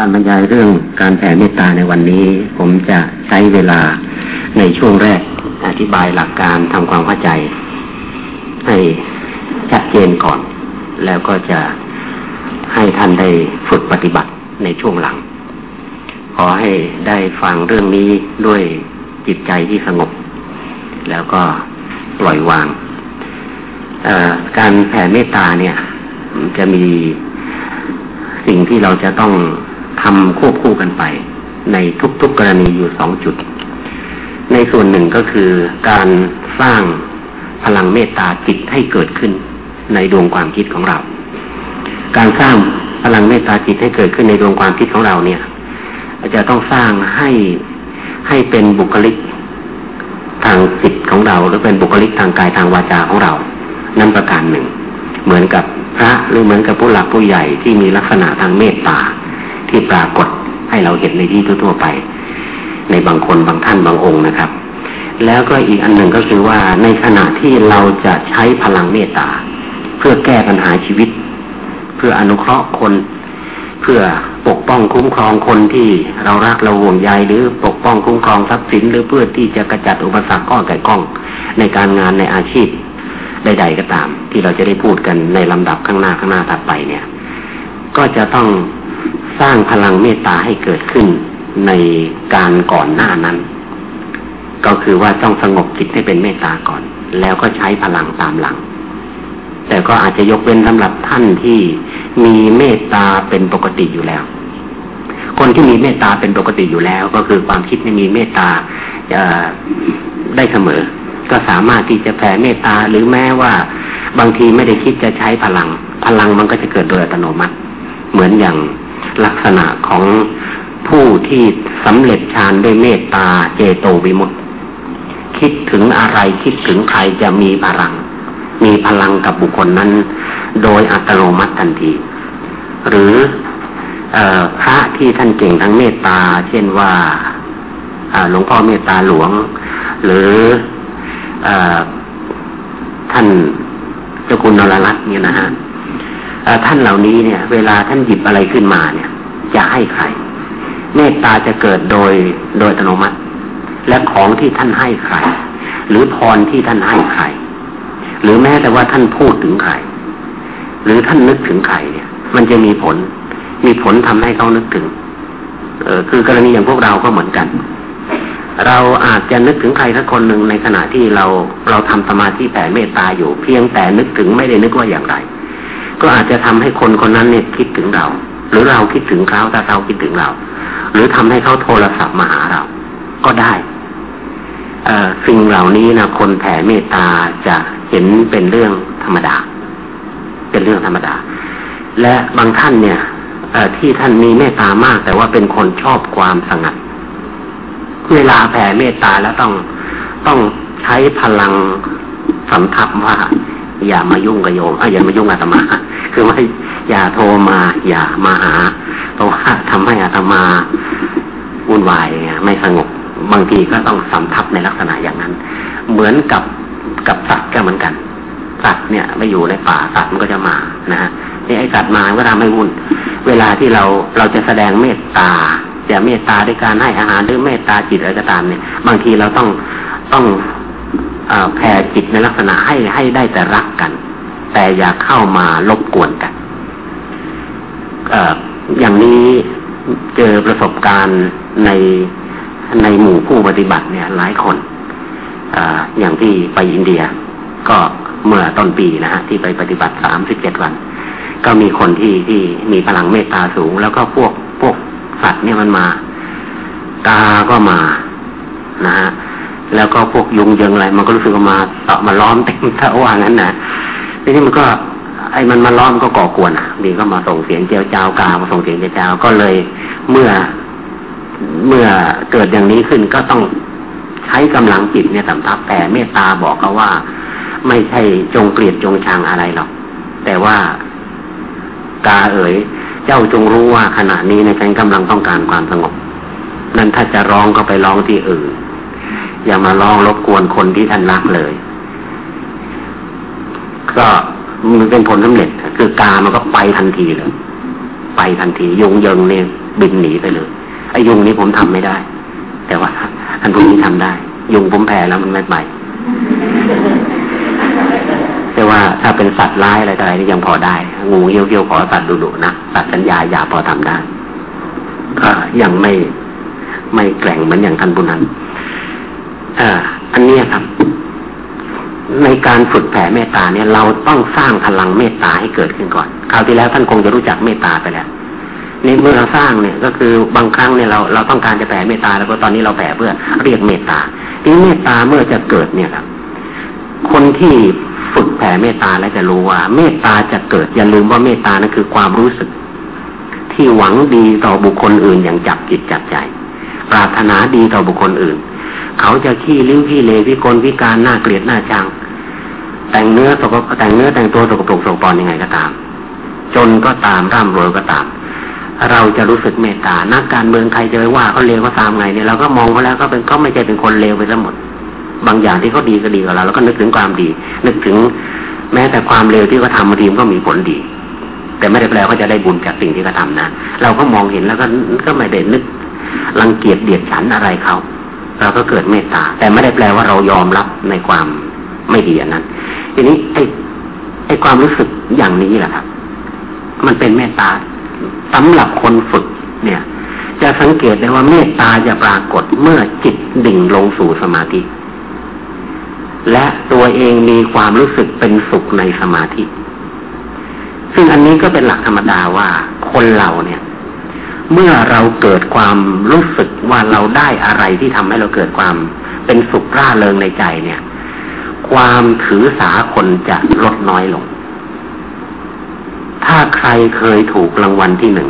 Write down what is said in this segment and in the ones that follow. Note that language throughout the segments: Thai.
การบรรยายเรื่องการแผ่เมตตาในวันนี้ ผมจะใช้เวลาในช่วงแรกอธิบายหลักการทำความเข้าใจ ให้ชัดเจนก่อน แล้วก็จะให้ท่านได้ฝึกปฏิบัติในช่วงหลัง ขอให้ได้ฟังเรื่องนี้ด้วยจิตใจที่สงบ แล้วก็ปล่อยวาง การแผ่เมตตาเนี่ย จะมีสิ่งที่เราจะต้อง ทำควบคู่กันไป ในทุกๆกรณีอยู่สองจุด ในส่วนหนึ่งก็คือการสร้างพลังเมตตาจิตให้เกิดขึ้นในดวงความคิดของเรา การสร้างพลังเมตตาจิตให้เกิดขึ้นในดวงความคิดของเราเนี่ยจะต้องสร้างให้ให้เป็นบุคลิกทางจิตของเรา หรือเป็นบุคลิกทางกายทางวาจาของเรา นั่นประการหนึ่ง เหมือนกับพระหรือเหมือนกับผู้หลักผู้ใหญ่ที่มีลักษณะทางเมตตา ที่ปรากฏให้เราเห็นในที่ทั่วไป ในบางคนบางท่านบางองค์นะครับ แล้วก็อีกอันหนึ่งก็คือว่าในขณะที่เราจะใช้พลังเมตตา เพื่อแก้ปัญหาชีวิต เพื่ออนุเคราะห์คน เพื่อปกป้องคุ้มครองคนที่เรารักเราห่วงใยหรือปกป้องคุ้มครองทรัพย์สินหรือเพื่อที่จะกระจัดอุปสรรคก้อนไก่ก้อง ในการงานในอาชีพใดๆก็ตาม ที่เราจะได้พูดกันในลำดับข้างหน้าข้างหน้าถัดไปเนี่ย ก็จะต้อง สร้างพลังเมตตาให้เกิดขึ้นในการก่อนหน้านั้น ก็คือว่าต้องสงบจิตให้เป็นเมตตาก่อน แล้วก็ใช้พลังตามหลัง แต่ก็อาจจะยกเว้นสำหรับท่านที่มีเมตตาเป็นปกติอยู่แล้ว คนที่มีเมตตาเป็นปกติอยู่แล้ว ก็คือความคิดไม่มีเมตตาได้เสมอ ก็สามารถที่จะแผ่เมตตาหรือแม้ว่าบางทีไม่ได้คิดจะใช้พลัง พลังมันก็จะเกิดโดยอัตโนมัติ เหมือนอย่าง ลักษณะของผู้ที่สำเร็จฌานด้วยเมตตาเจโตวิมุตติคิดถึงอะไรคิดถึงใครจะมีพลัง มีพลังกับบุคคลนั้น โดยอัตโนมัติทันที หรืออพระที่ท่านเก่งทั้งเมตตา เช่นว่าหลวงพ่อเมตตาหลวง หรืออท่านเจ้าคุณนรรัตน์เนี่ยนะฮะ ท่านเหล่านี้เนี่ย เวลาท่านหยิบอะไรขึ้นมาเนี่ย จะให้ใคร เมตตาจะเกิดโดยโดยอัตโนมัติ และของที่ท่านให้ใคร หรือพรที่ท่านให้ใคร หรือแม้แต่ว่าท่านพูดถึงใคร หรือท่านนึกถึงใครเนี่ย มันจะมีผล มีผลทำให้เขานึกถึง เออคือกรณีอย่างพวกเราก็เหมือนกัน เราอาจจะนึกถึงใครสักคนหนึ่งในขณะที่เราเราทำสมาธิแผ่เมตตาอยู่ เพียงแต่นึกถึงไม่ได้นึกว่าอย่างไร ก็อาจจะทำให้คนคนนั้นเนี่ยคิดถึงเรา หรือเราคิดถึงเขาถ้าเขาคิดถึงเรา หรือทำให้เขาโทรศัพท์มาหาเรา ก็ได้เอสิ่งเหล่านี้นะคนแผ่เมตตาจะเห็นเป็นเรื่องธรรมดา เป็นเรื่องธรรมดา และบางท่านเนี่ยที่ท่านมีเมตตามาก แต่ว่าเป็นคนชอบความสงัด เวลาแผ่เมตตาแล้วต้องต้องใช้พลังสำทับว่า อย่ามายุ่งกับโยมอย่ามายุ่งอาตมา คือว่าอย่าโทรมา อย่ามาหา เพราะว่าทำให้อาตมาวุ่นวายไม่สงบบางทีก็ต้องสำทับในลักษณะอย่างนั้น เหมือนกับกับสัตว์ก็เหมือนกัน สัตว์เนี่ยไม่อยู่ในป่าสัตว์มันก็จะมานะฮะนี่ไอสัตว์มาก็ทำให้วุ่น เวลาที่เราเราจะแสดงเมตตาจะเมตตาด้วยการให้อาหารหรือเมตตาจิตอะไรก็ตามเนี่ย บางทีเราต้องต้อง แผ่จิตในลักษณะให้ให้ได้แต่รักกัน แต่อย่าเข้ามารบกวนกันออย่างนี้เจอประสบการณ์ในในหมู่ผู้ปฏิบัติเนี่ย หลายคนออย่างที่ไปอินเดีย ก็เมื่อต้นปีนะฮะที่ไปปฏิบัติสามสิบเจ็ดวัน ก็มีคนที่ที่มีพลังเมตตาสูง แล้วก็พวกพวกสัตว์เนี่ยมันมาตาก็มานะฮะ แล้วก็พวกยุงยิงอะไรมันก็รู้สึกมาต่อมาล้อมเต็มถ้าว่างั้นนะทีนี้มันก็ ไอ้มันมาล้อมก็ก่อกวนอะมีก็มาส่งเสียงเจียวจ้าวกามาส่งเสียงเจียวจ้าวก็เลยเมื่อเมื่อเกิดอย่างนี้ขึ้นก็ต้องใช้กำลังจิตเนี่ยสำทับแต่เมตตาบอกเขาว่า ไม่ใช่จงเกลียดจงชังอะไรหรอกแต่ว่ากาเอ๋ยเจ้าจงรู้ว่าขณะนี้ในฉันกำลังต้องการความสงบ นั่นถ้าจะร้องก็ไปร้องที่อื่น อย่ามาลองรบกวนคนที่ท่านรักเลย ก็มันเป็นผลสำเร็จ คือกามันก็ไปทันทีเลย ไปทันที ยุงเยิงเนี่ยบินหนีไปเลยไอ้ยุงนี้ผมทำไม่ได้ แต่ว่าท่านผู้นี้ทำได้ ยุงผมแพ้แล้วมันไม่ไปแต่ว่าถ้าเป็นสัตว์ร้ายอะไรอะไรนี่ยังพอได้ งูเยี่ยวเยี่ยวขอสัตว์ดุๆนะสัตว์สัญญาอย่าพอทำได้ก็ยังไม่ไม่แกร่งเหมือนอย่างท่านผู้นั้น อ่าอันนี้ครับ ในการฝึกแผ่เมตตาเนี่ยเราต้องสร้างพลังเมตตาให้เกิดขึ้นก่อนคราวที่แล้วท่านคงจะรู้จักเมตตาไปแล้วนี่เมื่อเราสร้างเนี่ยก็คือบางครั้งเนี่ยเราเราต้องการจะแผ่เมตตาแล้วก็ตอนนี้เราแผ่เพื่อเรียกเมตตาทีเมตตาเมื่อจะเกิดเนี่ยครับ คนที่ฝึกแผ่เมตตาแล้วจะรู้ว่า เมตตาจะเกิดอย่าลืมว่าเมตตานั่นคือความรู้สึก ที่หวังดีต่อบุคคลอื่นอย่างจับจิตจับใจ ปรารถนาดีต่อบุคคลอื่น เขาจะขี้ลิ้วขี้เลวิกลวิการหน้าเกลียดหน้าจัง แต่งเนื้อสกแต่งเนื้อแต่งตัวสกปรกสกปรกยังไงก็ตาม จนก็ตามร่ำรวยก็ตาม เราจะรู้สึกเมตตานักการเมืองใครจะไปว่าเขาเลวก็ตามไงเนี่ยเราก็มองเขาแล้วก็เป็นเขาไม่ใช่เป็นคนเลวไปทั้งหมด บางอย่างที่เขาดีก็ดีกับเราแล้วก็นึกถึงความดี นึกถึงแม้แต่ความเลวที่เขาทำบาทีมันก็มีผลดี แต่ไม่ได้แปลว่าจะได้บุญจากสิ่งที่เขาทานะ เราก็มองเห็นแล้วก็ก็ไม่ได้นึกรังเกียจเดียดฉันอะไรเขา เราก็เกิดเมตตา แต่ไม่ได้แปลว่าเรายอมรับในความไม่ดีอันนั้น ทีนี้ไอ้ไอ้ความรู้สึกอย่างนี้แหละครับ มันเป็นเมตตาสำหรับคนฝึกเนี่ย จะสังเกตได้ว่าเมตตาจะปรากฏเมื่อจิตดิ่งลงสู่สมาธิ และตัวเองมีความรู้สึกเป็นสุขในสมาธิ ซึ่งอันนี้ก็เป็นหลักธรรมดาว่าคนเราเนี่ย เมื่อเราเกิดความรู้สึกว่าเราได้อะไรที่ทำให้เราเกิดความเป็นสุขร่าเริงในใจเนี่ย ความถือสาคนจะลดน้อยลง ถ้าใครเคยถูกรางวัลที่หนึ่ง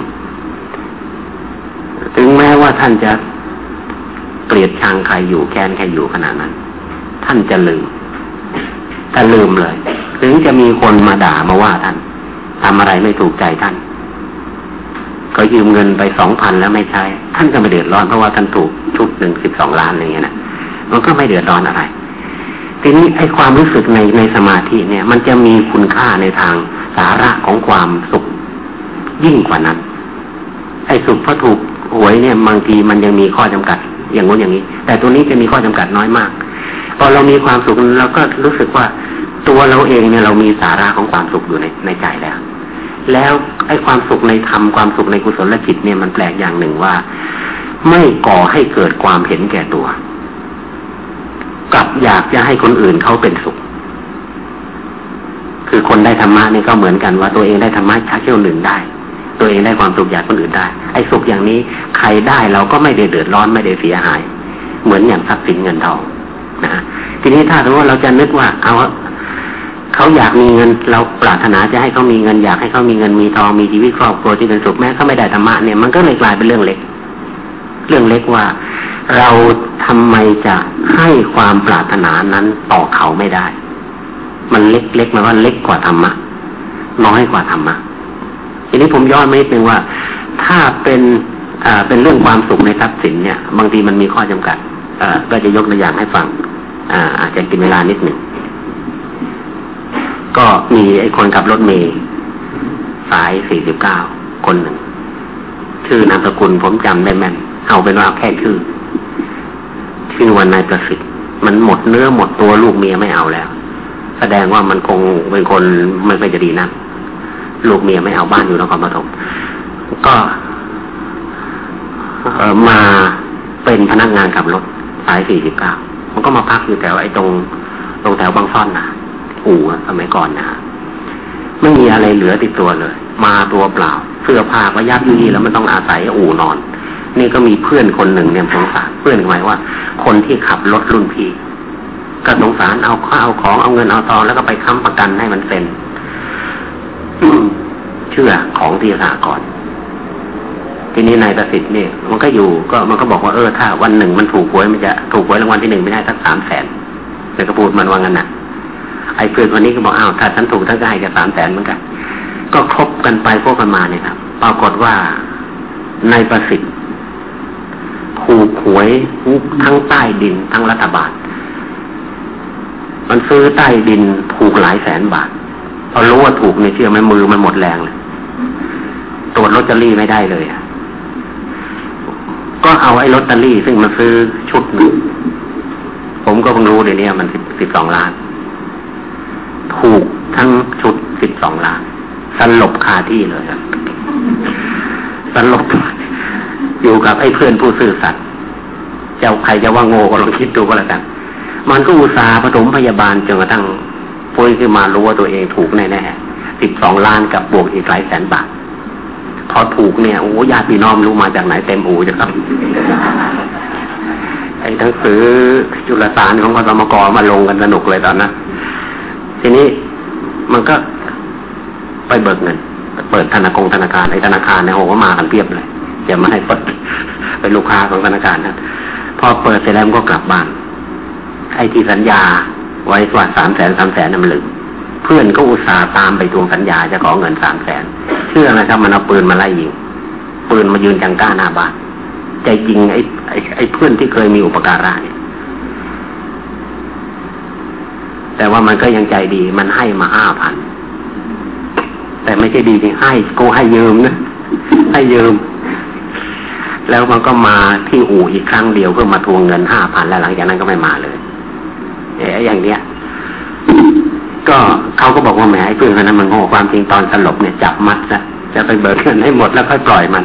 ถึงแม้ว่าท่านจะเกลียดชังใครอยู่แค้นใครอยู่ขนาดนั้น ท่านจะลืมถ้าลืมเลย ถึงจะมีคนมาด่ามาว่าท่านทำอะไรไม่ถูกใจท่าน ก็ยืมเงินไปสองพันแล้วไม่ใช้ ท่านก็ไม่เดือดร้อนเพราะว่าท่านถูกชุดหนึ่งสิบสองล้านอย่างเงี้ยนะมันก็ไม่เดือดร้อนอะไร ทีนี้ไอ้ความรู้สึกในในสมาธิเนี่ย มันจะมีคุณค่าในทางสาระของความสุขยิ่งกว่านั้น ไอ้สุขเพราะถูกหวยเนี่ยบางทีมันยังมีข้อจำกัด อย่างงู้นอย่างนี้ แต่ตัวนี้จะมีข้อจำกัดน้อยมาก พอเรามีความสุขเราก็รู้สึกว่าตัวเราเองเนี่ยเรามีสาระของความสุขอยู่ในในใจแล้ว แล้วไอ้ความสุขในธรรมความสุขในกุศลจิตเนี่ยมันแปลกอย่างหนึ่งว่า ไม่ก่อให้เกิดความเห็นแก่ตัวกลับอยากจะให้คนอื่นเขาเป็นสุข คือคนได้ธรรมะนี่ก็เหมือนกันว่าตัวเองได้ธรรมะชักเชี่ยวหนึ่งได้ ตัวเองได้ความสุขอยากคนอื่นได้ ไอ้สุขอย่างนี้ใครได้เราก็ไม่ได้เดือดร้อนไม่ได้เสียหาย เหมือนอย่างทรัพย์สินเงินทองนะทีนี้ถ้าสมมติว่าเราจะนึกว่าเอา เขาอยากมีเงิน เราปรารถนาจะให้เขามีเงิน อยากให้เขามีเงินมีทองมีชีวิตครอบครัวที่เป็นสุขแม้เขาไม่ได้ธรรมะเนี่ยมันก็เลยกลายเป็นเรื่องเล็ก เรื่องเล็กว่า เราทำไมจะให้ความปรารถนานั้นต่อเขาไม่ได้ มันเล็กๆมาว่าเล็กกว่าธรรมะน้อยกว่าธรรมะทีนี้ผมย้อนมานิดนึงว่า ถ้าเป็นอ่าเป็นเรื่องความสุขในทรัพย์สินเนี่ย บางทีมันมีข้อจำกัดก็จะยกตัวอย่างให้ฟังอาจจะกินเวลานิดหนึ่ง ก็มีไอ้คนขับรถเมย์สายสี่สิบเก้าคนหนึ่ง ชื่อนามสกุลผมจำได้แม่น เอาเป็นว่าแค่ชื่อ ชื่อวันนายประสิทธิ์ มันหมดเนื้อหมดตัวลูกเมียไม่เอาแล้ว แสดงว่ามันคงเป็นคนไม่ค่อยจะดีนะลูกเมียไม่เอาบ้านอยู่นครปฐมก็มาเป็นพนักงานขับรถสายสี่สิบเก้ามันก็มาพักอยู่แถวไอ้ตรง ตรงแถวบางซ่อนนะ อู่สมัยก่อนนะไม่มีอะไรเหลือติดตัวเลย มาตัวเปล่า เสื้อผ้าก็ยับยุยี่แล้วมันต้องอาศัยอู่นอน นี่ก็มีเพื่อนคนหนึ่งเนี่ยสงสารเพื่อนหมายว่า คนที่ขับรถรุ่นพี่ก็สงสารเอาข้าวของเอาเงินเอาทองแล้วก็ไปค้ำประกันให้มันเซ็นเชื่อของที่สาก่อนทีนี้นายประสิทธิ์เนี่ยมันก็อยู่ก็มันก็บอกว่าเออถ้าวันหนึ่งมันถูกหวยมันจะถูกหวยรางวัลที่หนึ่งไม่ได้สักสามแสนแต่ก็พูดมันว่างั้นน่ะ ไอ้เพื่อนคนนี้ก็บอกอ้าวถ้าฉันถูกทั้งได้จะสามแสนเหมือนกัน ก็คบกันไปพวกกันมาเนี่ยครับ ปรากฏว่านายประสิทธิ์ถูกหวยทั้งใต้ดินทั้งรัฐบาล มันซื้อใต้ดินถูกหลายแสนบาทพอรู้ว่าถูกในเชื่อไหมมือมันหมดแรงเลยตรวจลอตเตอรี่ไม่ได้เลยก็เอาไอ้ลอตเตอรี่ซึ่งมาซื้อชุดหนึ่งผมก็เพิ่งรู้เดี๋ยวนี้มันสิบสองล้าน ถูกทั้งชุดสิบสองล้านสลบคาที่เลยครับสลบอยู่กับไอ้เพื่อนผู้ซื่อสัตย์เจ้าใครจะว่าโง่ก็ลองคิดดูก็แล้วกัน มันก็อุตส่าห์ผสมพยาบาลจนกระทั่งพูดขึ้นมารู้ว่าตัวเองถูกแน่ๆสิบสองล้านกับบวกอีกหลายแสนบาทพอถูกเนี่ยโอ้ญาติพี่น้องรู้มาจากไหนเต็มอูจะครับไอ้หนังสือจุลสารของกสมกมาลงกันสนุกเลยตอนนั้น ทีนี้มันก็ไปเบิกเงินเปิดธนาคารธนาคารในธนาคารในโอ้ก็มากันเพียบเลยจะมาให้เปิดเป็นลูกค้าของธนาคารนะพอเปิดเสร็จแล้วก็กลับบ้าน ไอ้ที่สัญญาไว้ว่าสามแสนสามแสนนั่นลืมเพื่อนก็อุตส่าห์ตามไปทวงสัญญาจะขอเงินสามแสนเชื่อนะครับ มันเอาปืนมาไล่ยิงปืนมายืนจังก้าหน้าบ้านใจจริงไอ้ไอ้ไอ้เพื่อนที่เคยมีอุปการะเนี่ย แต่ว่ามันก็ยังใจดี มันให้มาห้าพันแต่ไม่ใช่ดีจริงให้กูให้ยืมนะให้ยืม แล้วมันก็มาที่อู่อีกครั้งเดียวเพื่อมาทวงเงินห้าพันแล้วหลังจากนั้นก็ไม่มาเลยเอ๋อย่างเนี้ยก็เขาก็บอกว่าแหมไอ้เพื่อนคนนั้นมันโง่ความจริงตอนสลบเนี่ยจับมัดซะจะไปเบิกเงินให้หมดแล้วค่อยปล่อยมัน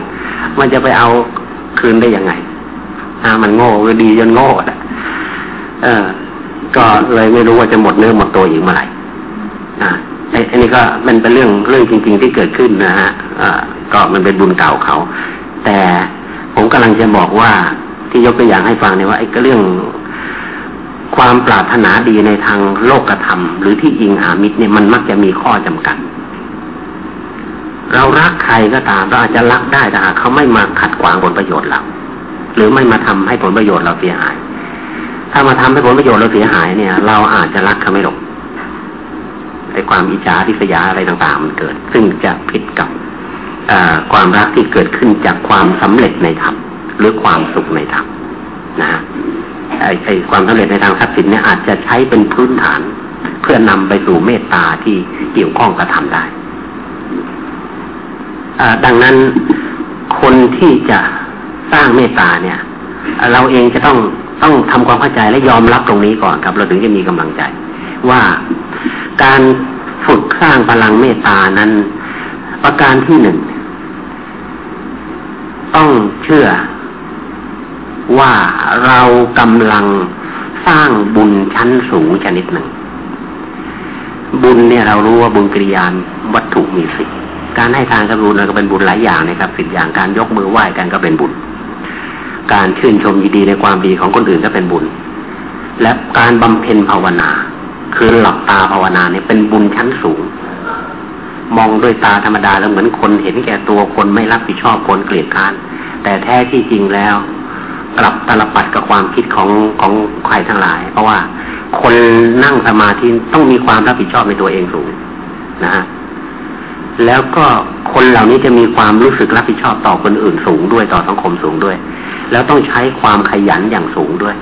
มันจะไปเอาคืนได้ยังไงอ่ามันโง่ก็ดีจนโง่อะเออ ก็เลยไม่รู้ว่าจะหมดเนื้อหมดตัวอีกเมื่อไหร่อ่าไอ้นี่ก็มันเป็นเรื่องเรื่องจริง ๆ ที่เกิดขึ้นนะฮะอ่าก็มันเป็นบุญเก่าเขา แต่ผมกำลังจะบอกว่าที่ยกตัวอย่างให้ฟังเนี่ยว่าไอ้ก็เรื่องความปรารถนาดีในทางโลกธรรม หรือที่อิงอามิตรเนี่ยมันมักจะมีข้อจำกัด เรารักใครก็ตามเราอาจจะรักได้แต่หากเขาไม่มาขัดขวางผลประโยชน์เราหรือไม่มาทำให้ผลประโยชน์เราเสียหาย ถ้ามาทำให้ผลประโยชน์เราเสียหายเนี่ย เราอาจจะรักเขาไม่หลงไอ้ความอิจฉาทิษยาอะไรต่างๆ มันเกิด ซึ่งจะผิดกับความรักที่เกิดขึ้นจากความสำเร็จในธรรมหรือความสุขในธรรมนะฮะไอ้ไอ้ความสำเร็จในทางทรัพย์สินเนี่ยอาจจะใช้เป็นพื้นฐาน เพื่อนำไปสู่เมตตาที่เกี่ยวข้องกับธรรมได้ดังนั้นคนที่จะสร้างเมตตาเนี่ย เราเองจะต้อง ต้องทำความเข้าใจและยอมรับตรงนี้ก่อนครับ เราถึงจะมีกำลังใจ ว่าการฝึกสร้างพลังเมตตานั้น ประการที่หนึ่งต้องเชื่อว่าเรากำลังสร้างบุญชั้นสูงชนิดหนึ่ง บุญเนี่ยเรารู้ว่าบุญกิริยานวัตถุมีสิการให้ทานกับบุญก็เป็นบุญหลายอย่างนะครับสิบอย่างการยกมือไหว้กันก็เป็นบุญ การชื่นชมยินดีในความดีของคนอื่นก็เป็นบุญ และการบำเพ็ญภาวนา คือหลับตาภาวนาเนี่ยเป็นบุญชั้นสูง มองด้วยตาธรรมดาแล้วเหมือนคนเห็นแก่ตัวคนไม่รับผิดชอบคนเกลียดค้านแต่แท้ที่จริงแล้ว กลับตลปัดกับความคิดของของใครทั้งหลาย เพราะว่าคนนั่งสมาธิต้องมีความรับผิดชอบในตัวเองสูงนะฮะ แล้วก็คนเหล่านี้จะมีความรู้สึกรับผิดชอบต่อคนอื่นสูงด้วยต่อสังคมสูงด้วย แล้วต้องใช้ความขยันอย่างสูงด้วย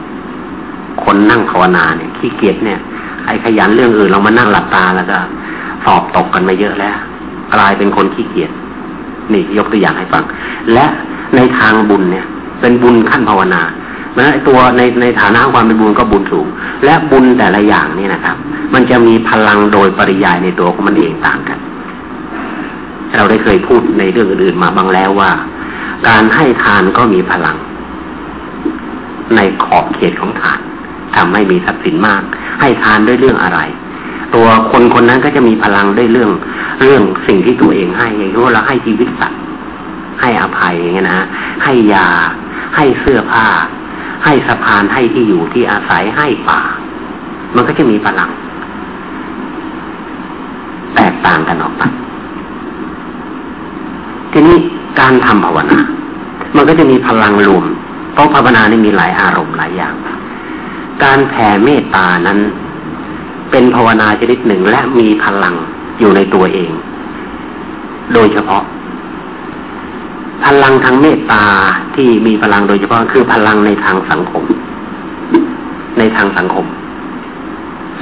คนนั่งภาวนาเนี่ยขี้เกียจเนี่ยไอ้ขยันเรื่องอื่นเรามานั่งหลับตาแล้วก็ สอบตกกันมาเยอะแล้วกลายเป็นคนขี้เกียจนี่ยกตัวอย่างให้ฟัง และในทางบุญเนี่ย เป็นบุญขั้นภาวนาเพราะตัวในในฐานะความเป็นบุญก็บุญสูง และบุญแต่ละอย่างนี่นะครับ มันจะมีพลังโดยปริยายในตัวของมันเองต่างกัน เราได้เคยพูดในเรื่องอื่นๆมาบ้างแล้วว่า การให้ทานก็มีพลัง ในขอบเขตของทานทำให้มีทรัพย์สินมาก ให้ทานด้วยเรื่องอะไร ตัวคนคนนั้นก็จะมีพลังด้วยเรื่อง เรื่องสิ่งที่ตัวเองให้อย่างเช่นเราให้ชีวิตสัตว์ให้อภัยอย่างเงี้ยนะให้ยา ให้เสื้อผ้า ให้สะพานให้ที่อยู่ที่อาศัยให้ป่า มันก็จะมีพลัง แตกต่างกันออกไป ทีนี้การทำภาวนา มันก็จะมีพลังรวม เพราะภาวนานี่มีหลายอารมณ์หลายอย่าง การแผ่เมตตานั้น เป็นภาวนาชนิดหนึ่งและมีพลังอยู่ในตัวเอง โดยเฉพาะ พลังทางเมตตาที่มีพลังโดยเฉพาะคือพลังในทางสังคม ในทางสังคม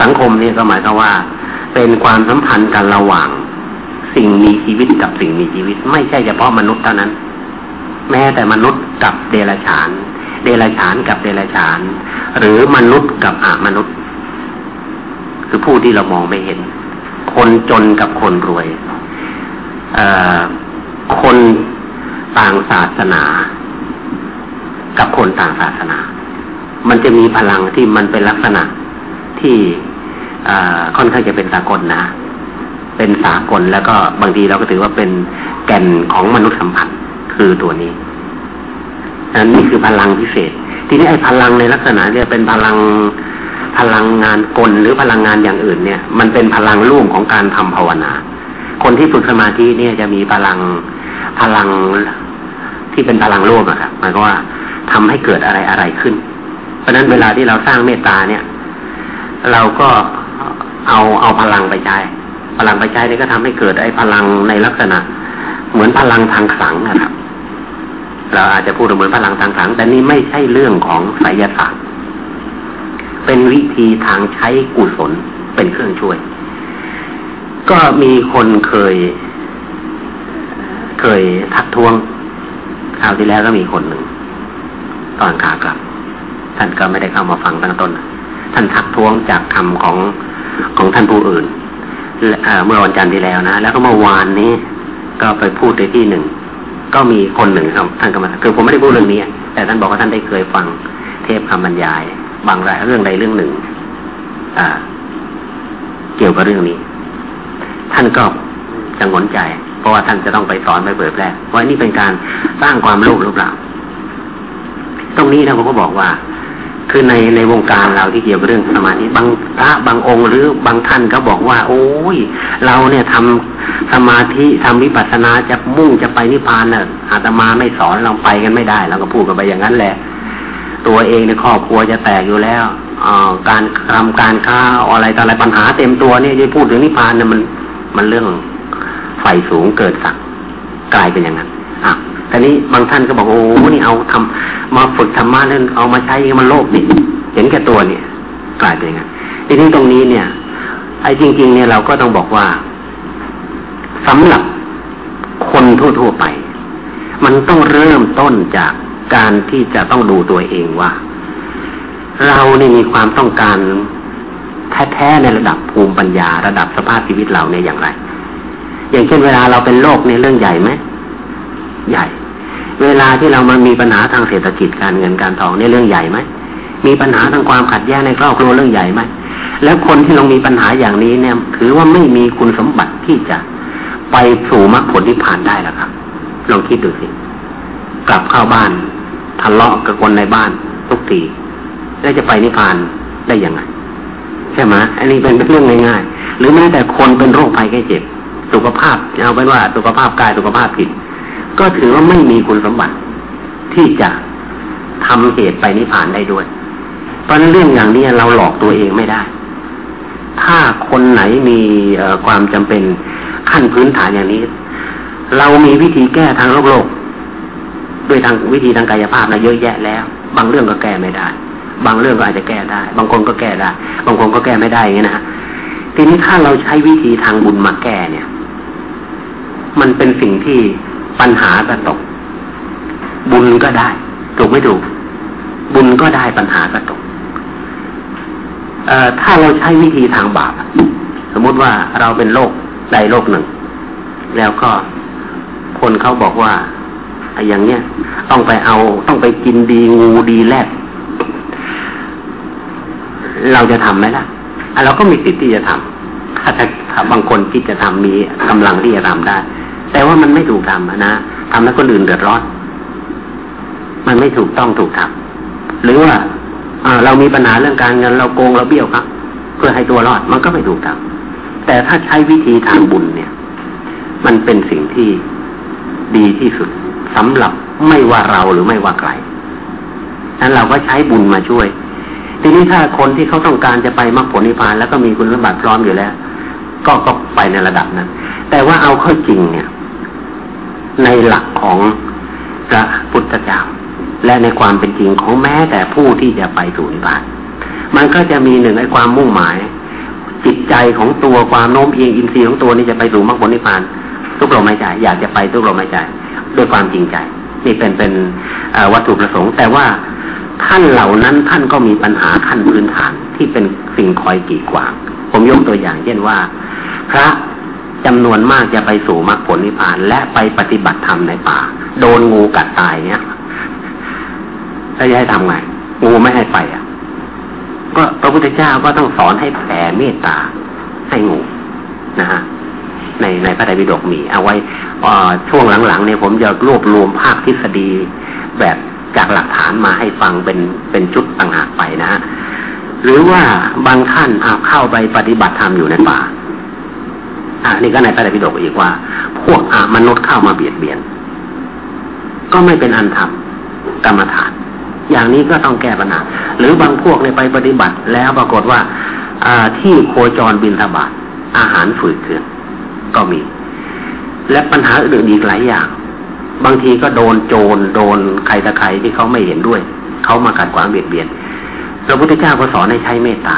สังคมนี่ก็หมายถึงว่า เป็นความสัมพันธ์กันระหว่าง สิ่งมีชีวิตกับสิ่งมีชีวิต ไม่ใช่เฉพาะมนุษย์เท่านั้น แม้แต่มนุษย์กับเดรัจฉาน เดรัจฉานกับเดรัจฉาน หรือมนุษย์กับอามนุษย์ คือผู้ที่เรามองไม่เห็น คนจนกับคนรวยคนต่างศาสนา กับคนต่างศาสนา มันจะมีพลังที่มันเป็นลักษณะที่ค่อนข้างจะเป็นสากลนะ เป็นสากลแล้วก็บางทีเราก็ถือว่าเป็นแก่นของมนุษยสัมพันธ์คือตัวนี้อันนี้คือพลังพิเศษ ทีนี้ไอ้พลังในลักษณะเนี่ยเป็นพลังพลังงานกลหรือพลังงานอย่างอื่นเนี่ย มันเป็นพลังร่วมของการทำภาวนา คนที่ฝึกสมาธิเนี่ยจะมีพลังพลังที่เป็นพลังร่วมอะครับหมายความว่าทำให้เกิดอะไรอะไรขึ้น เพราะฉะนั้นเวลาที่เราสร้างเมตตาเนี่ย เราก็เอาเอาพลังไปใช้ พลังไปใช้นี่ก็ทำให้เกิดไอ้พลังในลักษณะ เหมือนพลังทางสังนะครับ เราอาจจะพูดเหมือนพลังทางสังแต่นี่ไม่ใช่เรื่องของไสยศาสตร์เป็นวิธีทางใช้กุศลเป็นเครื่องช่วย ก็มีคนเคย เคยทักท้วงคราวที่แล้วก็มีคนหนึ่งตอนขากลับ ท่านก็ไม่ได้เข้ามาฟังตั้งต้น ท่านทักท้วงจากคำของของท่านผู้อื่น เมื่อวันจันทร์ที่แล้วนะแล้วก็เมื่อวานนี้ ก็ไปพูดในที่หนึ่งก็มีคนหนึ่งครับท่านก็มาคือผมไม่ได้พูดเรื่องนี้แต่ท่านบอกว่าท่านได้เคยฟังเทปคำบรรยาย บางรายเรื่องใดเรื่องหนึ่ง อ่า เกี่ยวกับเรื่องนี้ ท่านก็จังหวนใจ เพราะว่าท่านจะต้องไปสอนไปเผยแพร่ว่านี่เป็นการสร้างความโลภหรือเปล่า ตรงนี้นะผมก็บอกว่า คือในในวงการเราที่เกี่ยวกับเรื่องสมาธิบางพระบางองค์หรือบางท่านก็บอกว่า โอ้ย เราเนี่ยทำสมาธิทำวิปัสสนาจะมุ่งจะไปนิพพานน่ะอาตมาไม่สอนเราไปกันไม่ได้เราก็พูดกันไปอย่างนั้นแหละ ตัวเองในครอบครัวจะแตกอยู่แล้วอการทำการค้าอะไรต่ออะไรปัญหาเต็มตัวเนี่ยจะพูดถึงนิพพานเนี่ยมันมันเรื่องไฟสูงเกิดสักกลายเป็นอย่างนั้นอะ แต่นี้บางท่านก็บอกโอ้นี่เอาทำมาฝึกธรรมะแล้วเอามาใช้มันโลภนี่เห็นแก่ตัวเนี่ยกลายเป็นไงทีนี้ตรงนี้เนี่ย ไอ้จริง ๆ เนี่ยเราก็ต้องบอกว่าสำหรับคนทั่วๆไป มันต้องเริ่มต้นจากการที่จะต้องดูตัวเองว่า เราเนี่ยมีความต้องการแท้ๆในระดับภูมิปัญญาระดับสภาพชีวิตเราเนี่ยอย่างไร อย่างเช่นเวลาเราเป็นโรคในเรื่องใหญ่ไหมใหญ่ เวลาที่เรามามีปัญหาทางเศรษฐกิจการเงินการทองนี่เรื่องใหญ่ไหมมีปัญหาทางความขัดแย้งในครอบครัวเรื่องใหญ่ไหมแล้วคนที่ลงมีปัญหาอย่างนี้เนี่ยถือว่าไม่มีคุณสมบัติที่จะไปสู่มรรคผลที่ผ่านได้แล้วครับลองคิดดูสิกลับเข้าบ้านทะเลาะกับคนในบ้านทุกทีแล้วจะไปนิพพานได้ยังไงใช่ไหมอันนี้เป็นเรื่องง่ายๆหรือแม้แต่คนเป็นโรคภัยแค่เจ็บ สุขภาพเอาเป็นว่าสุขภาพกายสุขภาพจิต ก็ถือว่าไม่มีคุณสมบัติที่จะทำเหตุไปนิพพานได้ด้วย เพราะนั้นเรื่องอย่างนี้เราหลอกตัวเองไม่ได้ ถ้าคนไหนมีความจำเป็นขั้นพื้นฐานอย่างนี้ เรามีวิธีแก้ทางโลกโลกด้วยทางวิธีทางกายภาพนะเยอะแยะแล้ว บางเรื่องก็แก้ไม่ได้ บางเรื่องก็อาจจะแก้ได้ บางคนก็แก้ได้ บางคนก็แก้ไม่ได้อย่างนี้นะทีนี้ถ้าเราใช้วิธีทางบุญมาแก้เนี่ย มันเป็นสิ่งที่ ปัญหาก็ตก บุญก็ได้ ถูกไม่ถูก บุญก็ได้ปัญหาก็ตกเอ่อถ้าเราใช้วิธีทางบาปสมมุติว่าเราเป็นโรคใดโรคหนึ่ง แล้วก็คนเขาบอกว่าอย่างเนี้ยต้องไปเอาต้องไปกินดีงูดีแรดเราจะทำไหมล่ะเราก็มีสิทธิ์ที่จะทำถ้าถ้าบางคนคิดจะทำมีกำลังที่จะทำได้ แต่ว่ามันไม่ถูกทำนะทำให้วคนอื่นเดือดร้อน มันไม่ถูกต้องถูกทำหรือว่าเรามีปัญหาเรื่องการเงินเราโกงเราเบี้ยวครับ เพื่อให้ตัวรอดมันก็ไม่ถูกทำแต่ถ้าใช้วิธีทางบุญเนี่ย มันเป็นสิ่งที่ดีที่สุดสำหรับไม่ว่าเราหรือไม่ว่าใครนั้นเราก็ใช้บุญมาช่วย ทีนี้ถ้าคนที่เขาต้องการจะไปมรรคผลนิพพานแล้วก็มีคุณสมบัติพร้อมอยู่แล้ว ก็ก็ไปในระดับนั้น แต่ว่าเอาเข้าจริงเนี่ย ในหลักของพระพุทธเจ้าและในความเป็นจริงของแม้แต่ผู้ที่จะไปสู่นิพพาน มันก็จะมีหนึ่งในความมุ่งหมาย จิตใจของตัวความโน้มเอียงอินทรีย์ของตัวนี้จะไปสู่มรรคผลนิพพาน ทุกลมหายใจอยากจะไปทุกลมหายใจด้วยความจริงใจ นี่เป็นเป็นวัตถุประสงค์ แต่ว่าท่านเหล่านั้นท่านก็มีปัญหาขั้นพื้นฐานที่เป็นสิ่งคอยกีดขวาง ผมยกตัวอย่าง เช่นว่า พระ จำนวนมากจะไปสู่มรรคผลนิพพาน และไปปฏิบัติธรรมในป่า โดนงูกัดตายเนี่ยถ้าจะให้ทำไงงูไม่ให้ไปอะ ก็พระพุทธเจ้าก็ต้องสอนให้แผ่เมตตาให้งูนะฮะในในพระไตรปิฎกมี เอาไว้ช่วงหลังๆเนี่ยผมจะรวบรวมภาคทฤษฎีแบบจากหลักฐานมาให้ฟังเป็นเป็นชุดต่างหากไปนะฮะหรือว่าบางท่านอาเข้าไปปฏิบัติธรรมอยู่ในป่า อ่านี่ก็ในพระไตรปิฎกอีกว่า พวกอามนุษย์เข้ามาเบียดเบียน ก็ไม่เป็นอันทำกรรมฐาน อย่างนี้ก็ต้องแก้ปัญหาหรือบางพวกเนี่ยไปปฏิบัติ แล้วปรากฏว่าอที่โคจรบินทบาทอาหารฝืดเคืองก็มี และปัญหาอื่นอีกหลายอย่าง บางทีก็โดนโจรโดนใครตะใครที่เขาไม่เห็นด้วย เขามากัดขวางเบียดเบียนพระพุทธเจ้าก็สอนให้ใช้เมตตา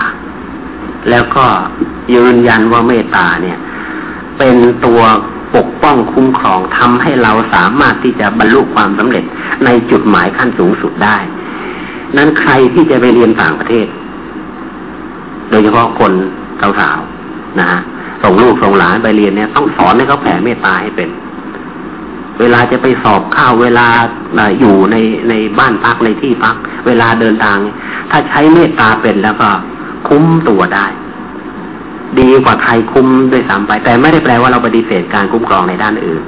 แล้วก็ยืนยันว่าเมตตาเนี่ย เป็นตัวปกป้องคุ้มครองทำให้เราสามารถที่จะบรรลุความสำเร็จในจุดหมายขั้นสูงสุดได้ นั้นใครที่จะไปเรียนต่างประเทศ โดยเฉพาะคนสาวๆนะฮะส่งลูกส่งหลานไปเรียนเนี่ยต้องสอนให้เขาแผ่เมตตาให้เป็น เวลาจะไปสอบข้าวเวลาอยู่ในในบ้านพักในที่พัก เวลาเดินทาง ถ้าใช้เมตตาเป็นแล้วก็คุ้มตัวได้ ดีกว่าใครคุ้มด้วยซ้ำไป แต่ไม่ได้แปลว่าเราปฏิเสธการคุ้มครองในด้านอื่น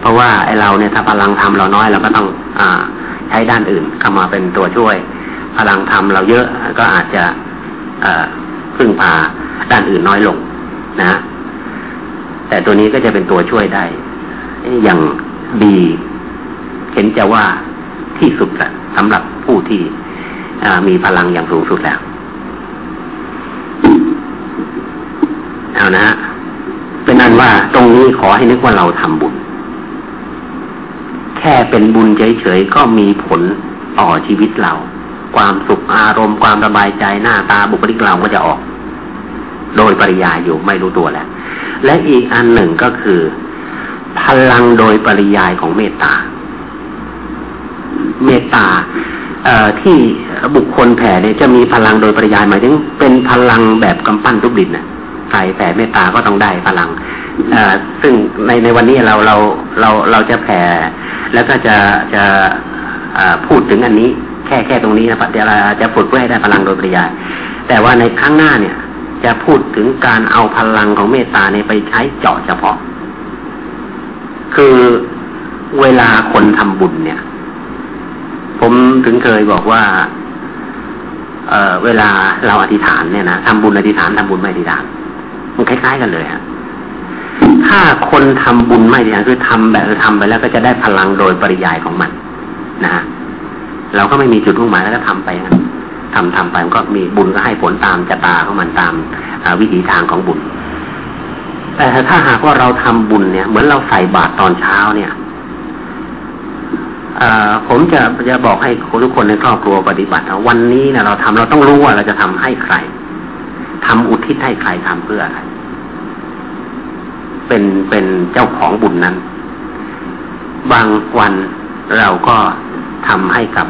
เพราะว่าไอเราเนี่ยถ้าพลังธรรมเราน้อยเราก็ต้องอ่าใช้ด้านอื่นเข้ามาเป็นตัวช่วย พลังธรรมเราเยอะก็อาจจะเอ่อพึ่งพาด้านอื่นน้อยลงนะแต่ตัวนี้ก็จะเป็นตัวช่วยได้ อย่างดีเห็นจะว่าที่สุดแหละสำหรับผู้ที่มีพลังอย่างสูงสุดแล้ว เอานะฮะเป็นนั้นว่าตรงนี้ขอให้นึกว่าเราทำบุญ แค่เป็นบุญเฉยๆก็มีผลต่อชีวิตเรา ความสุขอารมณ์ความสบายใจหน้าตาบุคลิกเราก็จะออก โดยปริยายอยู่ไม่รู้ตัวแล้ว และอีกอันหนึ่งก็คือ พลังโดยปริยายของเมตตา เมตตาที่บุคคลแผ่เนี่ยจะมีพลังโดยปริยายหมายถึงเป็นพลังแบบกำปั้นทุบดินนะ ใครแผ่เมตตาก็ต้องได้พลังซึ่งในในวันนี้เราเราเราเราจะแผ่แล้วก็จะจะพูดถึงอันนี้ แค่แค่ตรงนี้นะเดี๋ยจะฝึกเพื่อให้ได้พลังโดยปริยายแต่ว่าในครั้งหน้าเนี่ย จะพูดถึงการเอาพลังของเมตตาเนี่ยไปใช้เจาะเฉพาะ คือเวลาคนทำบุญเนี่ย ผมถึงเคยบอกว่า เออเวลาเราอธิษฐานเนี่ยนะทำบุญอธิษฐานทำบุญไม่อธิษฐาน มันคล้ายๆกันเลยฮะถ้าคนทำบุญไม่อธิษฐานคือทำแบบทำไปแล้วก็จะได้พลังโดยปริยายของมันนะเราก็ไม่มีจุดมุ่งหมายแล้วก็ทำไปงั้นทำทำไปมันก็มีบุญก็ให้ผลตามจะตาของมันตามวิถีทางของบุญ แต่ถ้าหากว่าเราทำบุญเนี่ย เหมือนเราใส่บาตรตอนเช้าเนี่ยผมจะจะบอกให้ทุกคนในครอบครัวปฏิบัติวันนี้เนี่ยเราทำเราต้องรู้ว่าเราจะทำให้ใคร ทำอุทิศให้ใครทำเพื่ออะไรเป็นเป็นเจ้าของบุญนั้น บางวันเราก็ทำให้กับ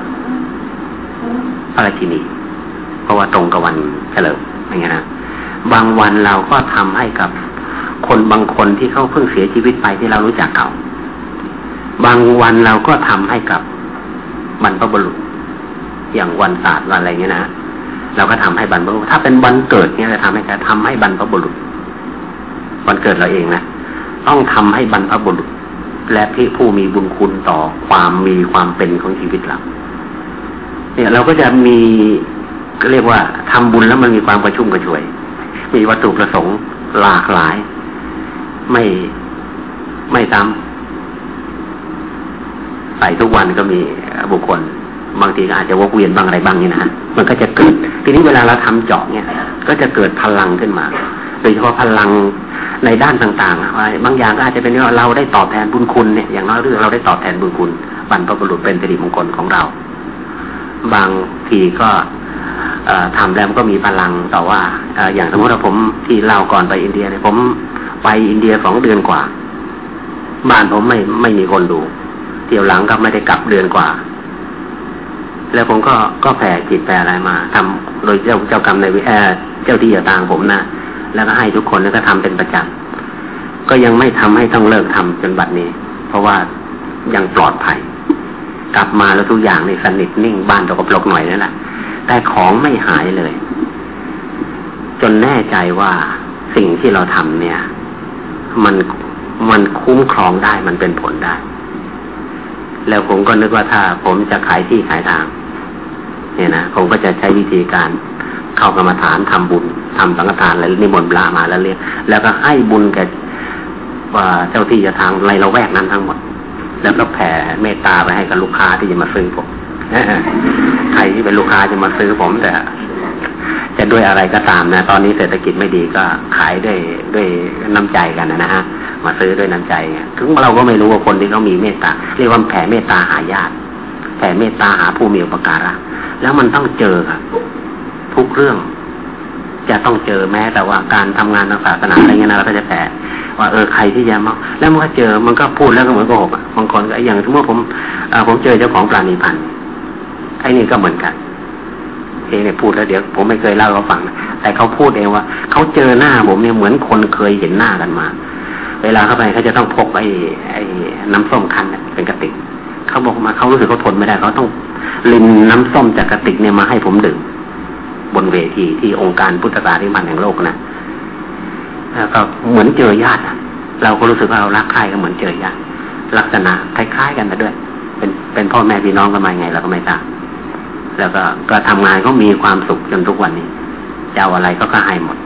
พระราชินี เพราะว่าตรงกับวันเฉลิมอย่างเงี้ยนะบางวันเราก็ทำให้กับคนบางคนที่เขาเพิ่งเสียชีวิตไปที่เรารู้จักเขาบางวันเราก็ทำให้กับบรรพบุรุษอย่างวันศาสตร์วันอะไรเงี้ยนะ เราก็ทำให้บรรพบุรุษถ้าเป็นวันเกิดเนี่ยจะทำให้ใครทำให้บรรพบุรุษวันเกิดเราเองนะต้องทำให้บรรพบุรุษ และพี่ผู้มีบุญคุณต่อความมีความเป็นของชีวิตเราเนี่ยเราก็จะมีก็เรียกว่าทำบุญแล้วมันมีความกระชุ่มกระชวย มีวัตถุประสงค์หลากหลาย ไม่ไม่ซ้ำใส่ทุกวันก็มีบุคคล บางทีอาจจะวกเวียนบางอะไรบ้างนี่นะมันก็จะเกิด ทีนี้เวลาเราทำเจาะเนี่ย ก็จะเกิดพลังขึ้นมาโดยเฉพาะพลังในด้านต่างๆ บางอย่างก็อาจจะเป็นว่าเราได้ตอบแทนบุญคุณเนี่ยอย่างน้อยเรื่องเราได้ตอบแทนบุญคุณบรรพบุรุษเป็นสิริมงคลของเรา บางทีก็ทำแล้วก็มีพลังแต่ว่าอย่างสมมติว่าผมที่เล่าก่อนไปอินเดียเนี่ยผมไปอินเดียสองเดือนกว่า บ้านผมไม่ไม่มีคนดู เที่ยวหลังก็ไม่ได้กลับเดือนกว่า แล้วผมก็ก็แผ่จิตแผ่อะไรมาทำโดยเจ้าเจ้ากรรมในวิแอเจ้าที่อย่าตางผมนะแล้วก็ให้ทุกคนแล้วก็ทำเป็นประจำก็ยังไม่ทำให้ต้องเลิกทำจนบัดนี้ เพราะว่ายังปลอดภัย กลับมาแล้วทุกอย่างในสนิทนิ่งบ้านตกปลกหน่อยนั่นแหละแต่ของไม่หายเลย จนแน่ใจว่าสิ่งที่เราทำเนี่ย มันมันคุ้มครองได้มันเป็นผลได้ แล้วผมก็นึกว่าถ้าผมจะขายที่ขายทาง เนี่ยนะผมก็จะใช้วิธีการเข้ากรรมฐานทำบุญทำสังฆทานแล้วนิมนต์พระมาแล้วเรียกแล้วก็ให้บุญแก่เจ้าที่จะทางไรเราแวกนั้นทั้งหมด แล้วก็แผ่เมตตาไปให้กับลูกค้าที่จะมาซื้อผมใครที่เป็นลูกค้าจะมาซื้อผมแต่จะด้วยอะไรก็ตามนะ ตอนนี้เศรษฐกิจไม่ดีก็ขายด้วยด้วยน้ำใจกันนะฮะ มาซื้อด้วยน้ำใจถึงเราก็ไม่รู้ว่าคนที่เขามีเมตตาเรียกว่าแผ่เมตตาหาญาติแผ่เมตตาหาผู้มีอุปการะ แล้วมันต้องเจอครับทุกเรื่อง จะต้องเจอแม้แต่ว่าการทำงานทางศาสนาอะไรเงี้ยนะเราก็จะแผ่ว่าเออใครที่จะมาแล้วมันก็เจอมันก็พูดแล้วก็เหมือนโกหกบางคนก็อย่างสมมติผมผมเจอเจ้าของปราณีพันธ์ไอ้นี่ก็เหมือนกันเองเนี่ยพูดแล้วเดี๋ยวผมไม่เคยเล่าเขาฟังแต่เขาพูดเองว่าเขาเจอหน้าผมเนี่ยเหมือนคนเคยเห็นหน้ากันมา เวลาเข้าไปเขาจะต้องพกไอ้ไอ้น้ำส้มคั้นเป็นกระติก เขาบอกมาเขารู้สึกเขาทนไม่ได้เขาต้องลินน้ำส้มจากกระติกเนี่ยมาให้ผมดื่มบนเวทีที่องค์การพุทธศาสนาแห่งโลกนะแล้วก็เหมือนเจอญาติเราก็รู้สึกว่าเรารักใครก็เหมือนเจอญาติลักษณะคล้ายๆกันไปด้วย เป็นเป็นพ่อแม่พี่น้องกันมาไงเราก็ไม่ทราบแล้วก็ก็ทำงานก็มีความสุขจนทุกวันนี้จะเอาอะไรก็ก็ให้หมด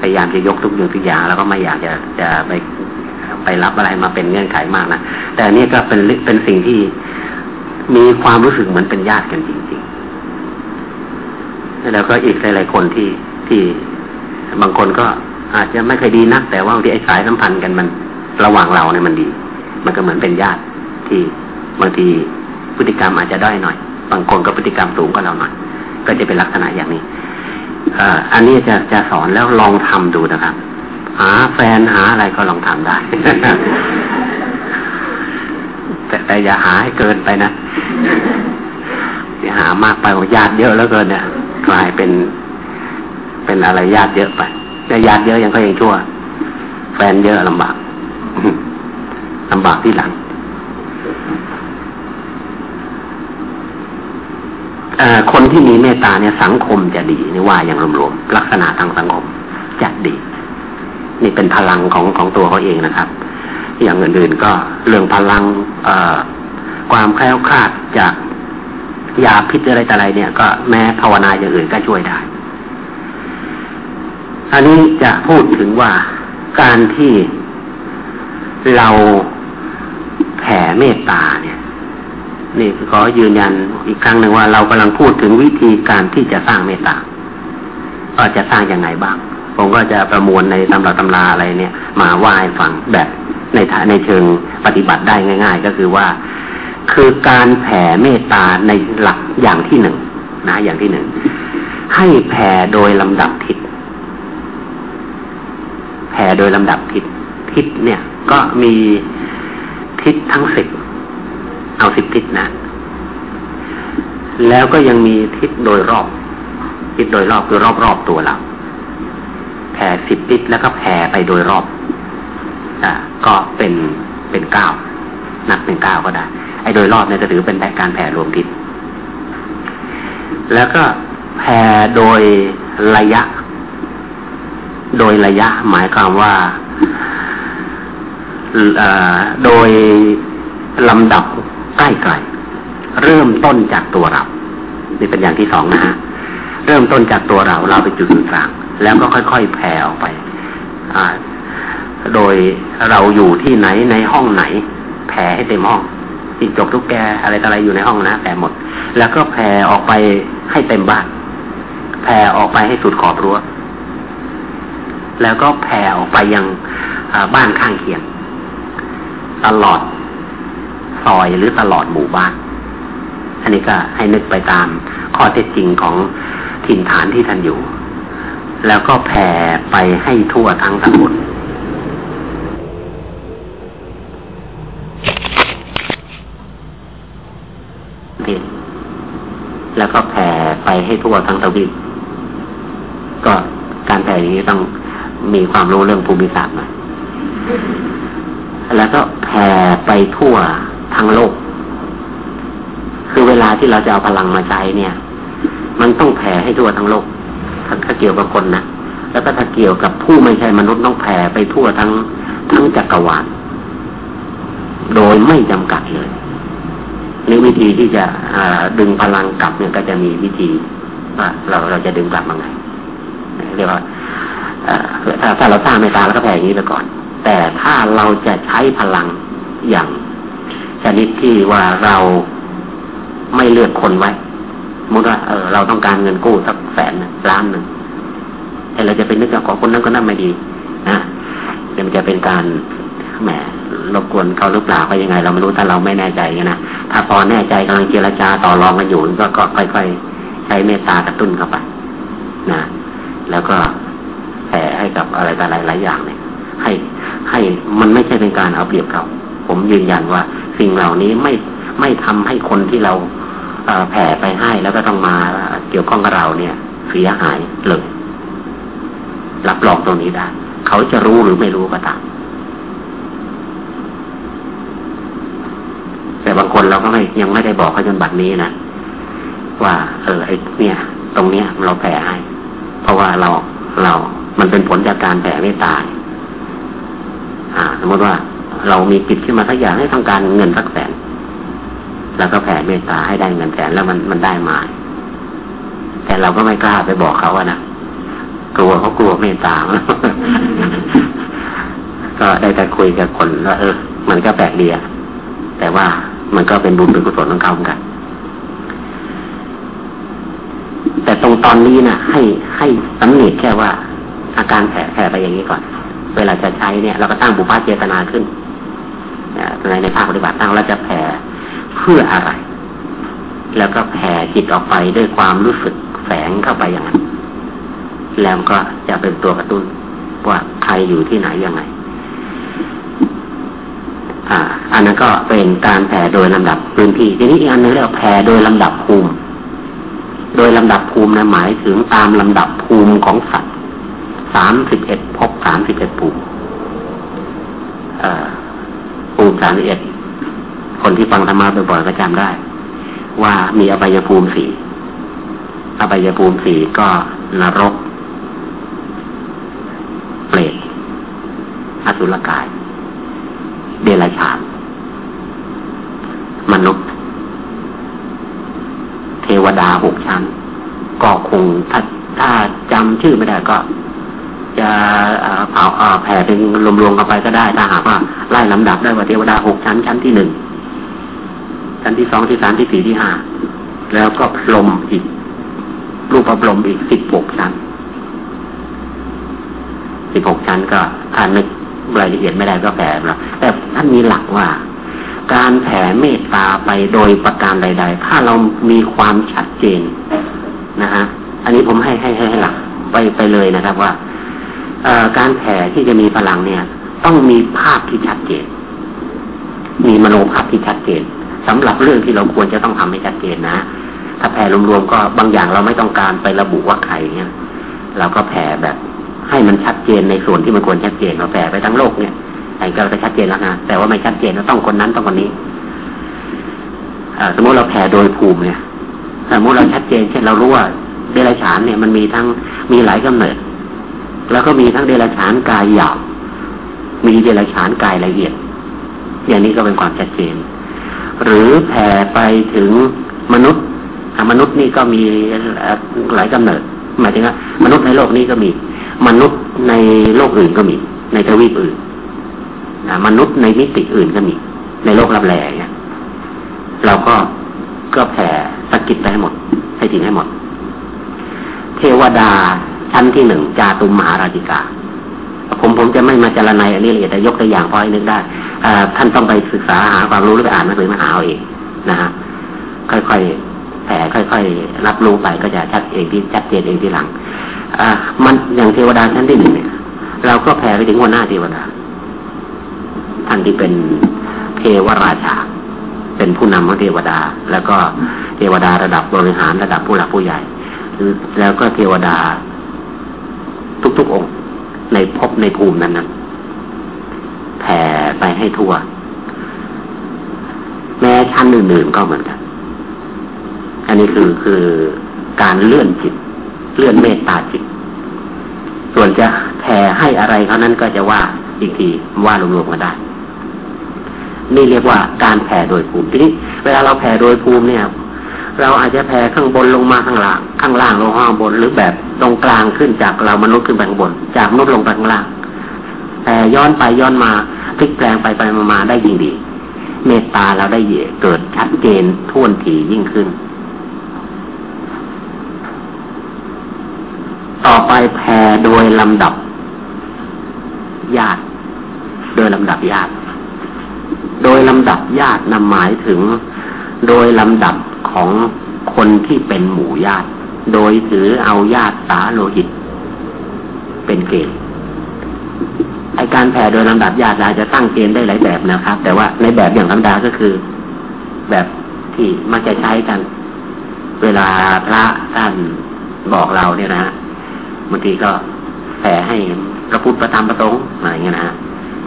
พยายามจะยกทุกอย่างทุกอย่างแล้วก็ไม่อยากจะจะไป ไปรับอะไรมาเป็นเงื่อนไขมากนะแต่อันี่ก็เป็นเป็นสิ่งที่มีความรู้สึกเหมือนเป็นญาติกันจริงๆ แล้วก็อีกหลายๆคนที่ที่บางคนก็อาจจะไม่เคยดีนัก แต่ว่าที่ไอ้สายสัมพันธ์กันมันระหว่างเราเนี่ยมันดี มันก็เหมือนเป็นญาติที่บางทีพฤติกรรมอาจจะด้อยหน่อย บางคนก็พฤติกรรมสูงกว่าเราหน่อย ก็จะเป็นลักษณะอย่างนี้อันนี้จะจะสอนแล้วลองทำดูนะครับ หาแฟนหาอะไรก็ลองทำได้ แต่แต่อย่าหาให้เกินไปนะอย่าหามากไปว่าญาติเยอะแล้วเกินเนี่ยกลายเป็น เป็นอะไรญาติเยอะไปแต่ญาติเยอะยังก็ยังชั่ว แฟนเยอะลำบากลำบากที่หลังคนที่มีเมตตาเนี่ยสังคมจะดีนี่ว่าอย่างรวมๆลักษณะทางสังคมจะดี นี่เป็นพลังของของตัวเขาเองนะครับ อย่างอื่นๆก็เรื่องพลังเอ่อความแคล้วคลาดจากยาพิษอะไรแต่อะไรเนี่ย ก็แม้ภาวนาอย่างอื่นก็ช่วยได้อันนี้จะพูดถึงว่าการที่เราแผ่เมตตาเนี่ย นี่ขอยืนยันอีกครั้งหนึ่งว่าเรากำลังพูดถึงวิธีการที่จะสร้างเมตตาก็จะสร้างอย่างไรบ้าง ผมก็จะประมวลในตำราตำราอะไรเนี่ย มาว่าให้ฟังแบบในในเชิงปฏิบัติได้ง่าย ๆ ก็คือว่า คือการแผ่เมตตาในหลักอย่างที่หนึ่งนะอย่างที่หนึ่งให้แผ่โดยลำดับทิศแผ่โดยลำดับทิศทิศเนี่ย ก็มีทิศทั้งสิบเอาสิบทิศนะ แล้วก็ยังมีทิศโดยรอบ ทิศโดยรอบคือรอบรอบตัวเรา แผ่สิบทิศแล้วก็แผ่ไปโดยรอบอ่าก็เป็นเป็นเก้านับเป็นเก้าก็ได้ ไอ้โดยรอบเนี่ยจะถือเป็นการแผ่รวมทิศแล้วก็แผ่โดยระยะ โดยระยะ หมายความว่าโดยลำดับใกล้ๆเริ่มต้นจากตัวเรา นี่เป็นอย่างที่สองนะฮะ เริ่มต้นจากตัวเราเราไปจุดกลาง แล้วก็ค่อยๆแผ่ออกไปโดยเราอยู่ที่ไหนในห้องไหน แผ่ให้เต็มห้องจิงจกทุกแกอะไรอะไรอยู่ในห้องนะแผ่หมด แล้วก็แผ่ออกไปให้เต็มบ้านแผ่ออกไปให้สุดขอบรั้วแล้วก็แผ่ออกไปยังบ้านข้างเคียง ตลอดซอยหรือตลอดหมู่บ้าน อันนี้ก็ให้นึกไปตามข้อเท็จจริงของ ถิ่นฐานที่ท่านอยู่ แล้วก็แผ่ไปให้ทั่วทั้งสตำบลแล้วก็แผ่ไปให้ทั่วทั้งทวิปก็การแผ่อย่นี้ต้องมีความรู้เรื่องภูมิศาสตร์หน่อยแล้วก็แผ่ไปทั่วทั้งโลก คือเวลาที่เราจะเอาพลังมาใช้เนี่ย มันต้องแผ่ให้ทั่วทั้งโลกถ้าเกี่ยวกับคนนะแล้วก็ถ้าเกี่ยวกับผู้ไม่ใช่มนุษย์ต้องแผ่ไปทั่วทั้งทั้งจักรวาลโดยไม่จำกัดเลยนี่วิธีที่จะดึงพลังกลับเนี่ยก็จะมีวิธีว่าเราเราจะดึงกลับมาไงเรียกว่าถ้าถ้าเราสร้างเมตตาแล้วก็แผ่อย่างนี้ไปก่อน แต่ถ้าเราจะใช้พลังอย่างชนิดที่ว่าเราไม่เลือกคนไว้ มุดว่าเออเราต้องการเงินกู้สักแสนล้านหนึ่งแต่เราจะเป็นนึกของคนนั้นก็นั่นไม่ดีนะเดี๋ยวมันจะเป็นการแหมรบกวนเขาหรือเปล่าก็ยังไง เราไม่รู้ถ้าเราไม่แน่ใจนะถ้าพอแน่ใจกำลังเจรจาต่อรองกันอยู่ก็ก็ค่อยๆใช้เมตตากระตุ้นเข้าไปนะแล้วก็แผ่ให้กับอะไรต่ออะไรหลายอย่างเนี่ย ให้ให้มันไม่ใช่เป็นการเอาเปรียบเขาผมยืนยันว่า สิ่งเหล่านี้ไม่ไม่ทำให้คนที่เรา แผ่ไปให้แล้วก็ต้องมาเกี่ยวข้องกับเราเนี่ย เสียหายเลยรับรองตรงนี้ได้เขาจะรู้หรือไม่รู้ก็ตามแต่บางคนเราก็ไม่ยังไม่ได้บอกเขาจนบัดนี้นะว่าเออไอเนี่ย ตรงเนี้ยเราแผ่ให้ เพราะว่าเราเรา มันเป็นผลจากการแผ่ไม่ตายอ่า สมมติว่าเรามีจิตขึ้นมาสักอย่างให้ต้องการเงินสักแสน แล้วก็แผ่เมตตาให้ได้เงินแสนแล้วมันมันได้มา แต่เราก็ไม่กล้าไปบอกเขาอะนะกลัวเขากลัวเมตตาก็ได้แต่คุยกับคนว่าเออ มันก็แปลกดีอะแต่ว่ามันก็เป็นบุญเป็นกุศลของเขาเหมือนกัน แต่ตรงตอนนี้นะ่ะให้ให้สำเนียแค่ว่า อาการแผลแผลไปอย่างนี้ก่อน เวลาจะใช้เนี่ย เราก็ตั้งบุพเจตนาขึ้นในในภาคปฏิบัติตั้งเราจะแผ่ เพื่ออะไร แล้วก็แผ่จิตออกไปด้วยความรู้สึกแฝงเข้าไปอย่างนั้น แล้วก็จะเป็นตัวกระตุ้นว่าใครอยู่ที่ไหนยังไง อ่า อันนั้นก็เป็นการแผ่โดยลำดับพื้นที่ทีนี้อีกอันนึงเรียกแผ่โดยลำดับภูมิ โดยลำดับภูมินะหมายถึงตามลำดับภูมิของสัตว์สามสิบเอ็ดพบสามสิบเอ็ดภูมิอ่าภูมิสามสิบเอ็ด คนที่ฟังธรรมะบ่อยๆก็จำได้ ว่ามีอบายภูมิสี่อบายภูมิสี่ก็นรก เปรตอสุรกาย เดรัจฉานมนุษย์ เทวดาหกชั้น ก็คงถ้าถ้าจำชื่อไม่ได้ก็จะเผาแผ่เป็นรวมๆกันไปก็ได้ถ้าหากว่าไล่ลำดับได้ว่าเทวดาหกชั้นชั้นที่หนึ่ง ชั้นที่สองที่สามที่สี่ที่ห้าแล้วก็พรมอีก รูปพรมอีกสิบหกชั้นสิบหกชั้นก็ถ้านึกรายละเอียดไม่ได้ก็แผ่แล้วแต่ท่านมีหลักว่า การแผ่เมตตาไปโดยประการใด ๆ ถ้าเรามีความชัดเจนนะฮะอันนี้ผมให้ให้ให้หลักไปไปเลยนะครับว่าการแผ่ที่จะมีพลังเนี่ย ต้องมีภาพที่ชัดเจน มีมโนภาพที่ชัดเจน สำหรับเรื่องที่เราควรจะต้องทำให้ชัดเจนนะ ถ้าแผ่รวมๆก็บางอย่างเราไม่ต้องการไประบุว่าใครเนี่ยเราก็แผ่แบบให้มันชัดเจนในส่วนที่มันควรชัดเจนเราแผ่ไปทั้งโลกเนี่ยไอ้ก็จะชัดเจนแล้วนะแต่ว่าไม่ชัดเจนเราต้องคนนั้นต้องคนนี้สมมติเราแผ่โดยภูมิเนี่ยสมมติเราชัดเจนเช่นเรารู้ว่าเดรัจฉานเนี่ยมันมีทั้งมีหลายกำเนิด แล้วก็มีทั้งเดรัจฉานกายหยาบมีเดรัจฉานกายละเอียด อย่างนี้ก็เป็นความชัดเจน หรือแผ่ไปถึงมนุษย์มนุษย์นี่ก็มีหลายกำเนิด หมายถึงว่ามนุษย์ในโลกนี้ก็มี มนุษย์ในโลกอื่นก็มี ในทวีปอื่นมนุษย์ในมิติอื่นก็มี ในโลกรับแลเนี่ยเราก็ก็แผ่สกิดไปให้หมด ให้ถึงให้หมด เทวดาชั้นที่หนึ่งจาตุมมหาราชิกา ผมผมจะไม่มาจารณัยอันนี้ละเอียดแต่ยกตัวอย่างพอให้นึกได้ท่านต้องไปศึกษาหาความรู้หรือไปอ่านหนังสือมาหาเอาเองนะฮะค่อยๆแผ่ค่อยๆรับรู้ไปก็จะชัดเองที่ชัดเจนเองที่หลังอ่ามันอย่างเทวดาชั้นที่หนึ่งเนี่ยเราก็แผ่ไปถึงหัวหน้าเทวดาท่านที่เป็นเทวราชาเป็นเป็นผู้นำของเทวดา แล้วก็เทวดาระดับบริหารระดับผู้หลักผู้ใหญ่แล้วก็เทวดาทุกๆองค์ ในภพในภูมินั้นนั้นแผ่ไปให้ทั่ว แม้ชั้นอื่นๆก็เหมือนกัน อันนี้คือคือการเลื่อนจิต เลื่อนเมตตาจิต ส่วนจะแผ่ให้อะไรเขานั้นก็จะว่าอีกทีว่ารวมๆกันได้ นี่เรียกว่าการแผ่โดยภูมิ ทีนี้เวลาเราแผ่โดยภูมิเนี่ย เราอาจจะแผ่ข้างบนลงมาข้างล่าง ข้างล่างลงข้างบนหรือแบบตรงกลางขึ้นจากเรามนุษย์ขึ้นไปข้างบน จากมนุษย์ลงไปข้างล่างแผ่ย้อนไปย้อนมาพลิกแปลงไปไปมาได้ยิ่งดี เมตตาเราได้เกิดชัดเจนท่วนถี่ยิ่งขึ้น ต่อไปแผ่โดยลำดับ ญาติ โดยลำดับญาติ โดยลำดับญาตินำหมายถึง โดยลำดับ ของคนที่เป็นหมู่ญาติ โดยถือเอาญาติสาโลหิต เป็นเกณฑ์ไอการแผ่โดยลำดับญาติเราจะตั้งเกณฑ์ได้หลายแบบนะครับ แต่ว่าในแบบอย่างธรรมดาก็คือ แบบที่มักจะใช้กัน เวลาพระท่านบอกเราเนี่ยนะบางทีก็แผ่ให้พระพุทธประธรรมประสงค์อะไรเงี้ยนะ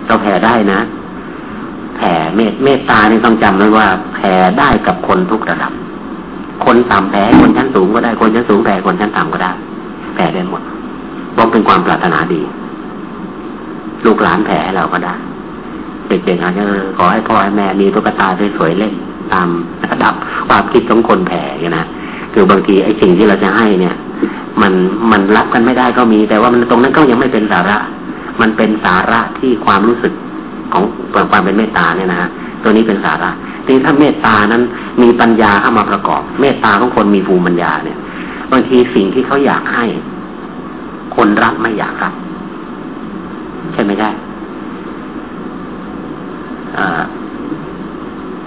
เราแผ่ได้นะแผ่เมตเมตตานี่ต้องจำไว้ว่าแผ่ได้กับคนทุกระดับ คนต่ำแผ่คนชั้นสูงก็ได้คนชั้นสูงแผ่คนชั้นต่ำก็ได้แผ่ได้หมดเพราะเป็นความปรารถนาดี ลูกหลานแผ่เราก็ได้เด็กๆอาจจะขอให้พ่อให้แม่มีตุ๊กตาสวยๆเล่นตามระดับความคิดของคนแผ่นะคือบางทีไอ้สิ่งที่เราจะให้เนี่ย มันมันรับกันไม่ได้ก็มี แต่ว่ามันตรงนั้นก็ยังไม่เป็นสาระ มันเป็นสาระที่ความรู้สึกของความเป็นเมตตาเนี่ยนะ ตัวนี้เป็นสาระทีถ้าเมตตานั้นมีปัญญาเข้ามาประกอบ เมตตาของคนมีภูมิปัญญาเนี่ย บางทีสิ่งที่เขาอยากให้ คนรับไม่อยากรับ ใช่ไหมได้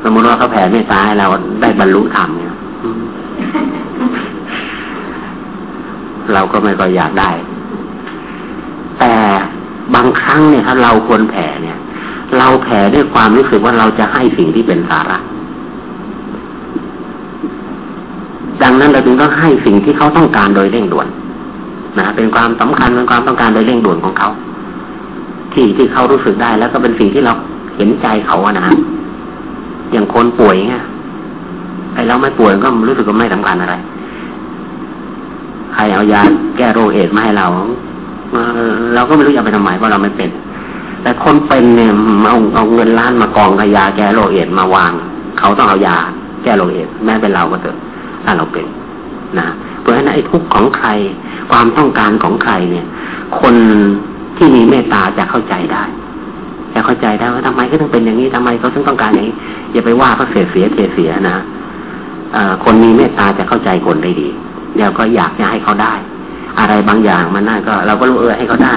สมมติว่าเขาแผ่เมตตาให้เราได้บรรลุธรรมเนี่ยเราก็ไม่ก็อยากได้ แต่บางครั้งเนี่ยถ้าเราควรแผ่เนี่ย เราแผ่ด้วยความรู้สึกว่าเราจะให้สิ่งที่เป็นสาระ ดังนั้นเราจึงต้องให้สิ่งที่เขาต้องการโดยเร่งด่วนนะเป็นความสำคัญเป็นความต้องการโดยเร่งด่วนของเขา ที่ที่เขารู้สึกได้แล้วก็เป็นสิ่งที่เราเห็นใจเขาอะนะอย่างคนป่วยเงี้ยไอ้เราไม่ป่วยก็รู้สึกว่าไม่สำคัญอะไร ใครเอายาแก้โรคเอดมาให้เราเราก็ไม่รู้จะไปทำไมเพราะเราไม่เป็น แต่คนเป็นเนี่ยเอาเอาเงินล้านมากองกับยาแก้โรคเอดมาวาง เขาต้องเอายาแก้โรคเอดแม้เป็นเราก็เถอะถ้าเราเป็นนะเพราะฉะนั้นไอ้ทุกข์ของใครความต้องการของใครเนี่ย คนที่มีเมตตาจะเข้าใจได้จะเข้าใจได้ว่าทำไมเขาต้องเป็นอย่างนี้ทำไมเขาถึงต้องการอย่างนี้ อย่าไปว่าเขาเสียเสียเสียเสียนะคนมีเมตตาจะเข้าใจคนได้ดี แล้วก็อยากจะให้เขาได้ อะไรบางอย่างมันน่าก็ เราก็รู้เออให้เขาได้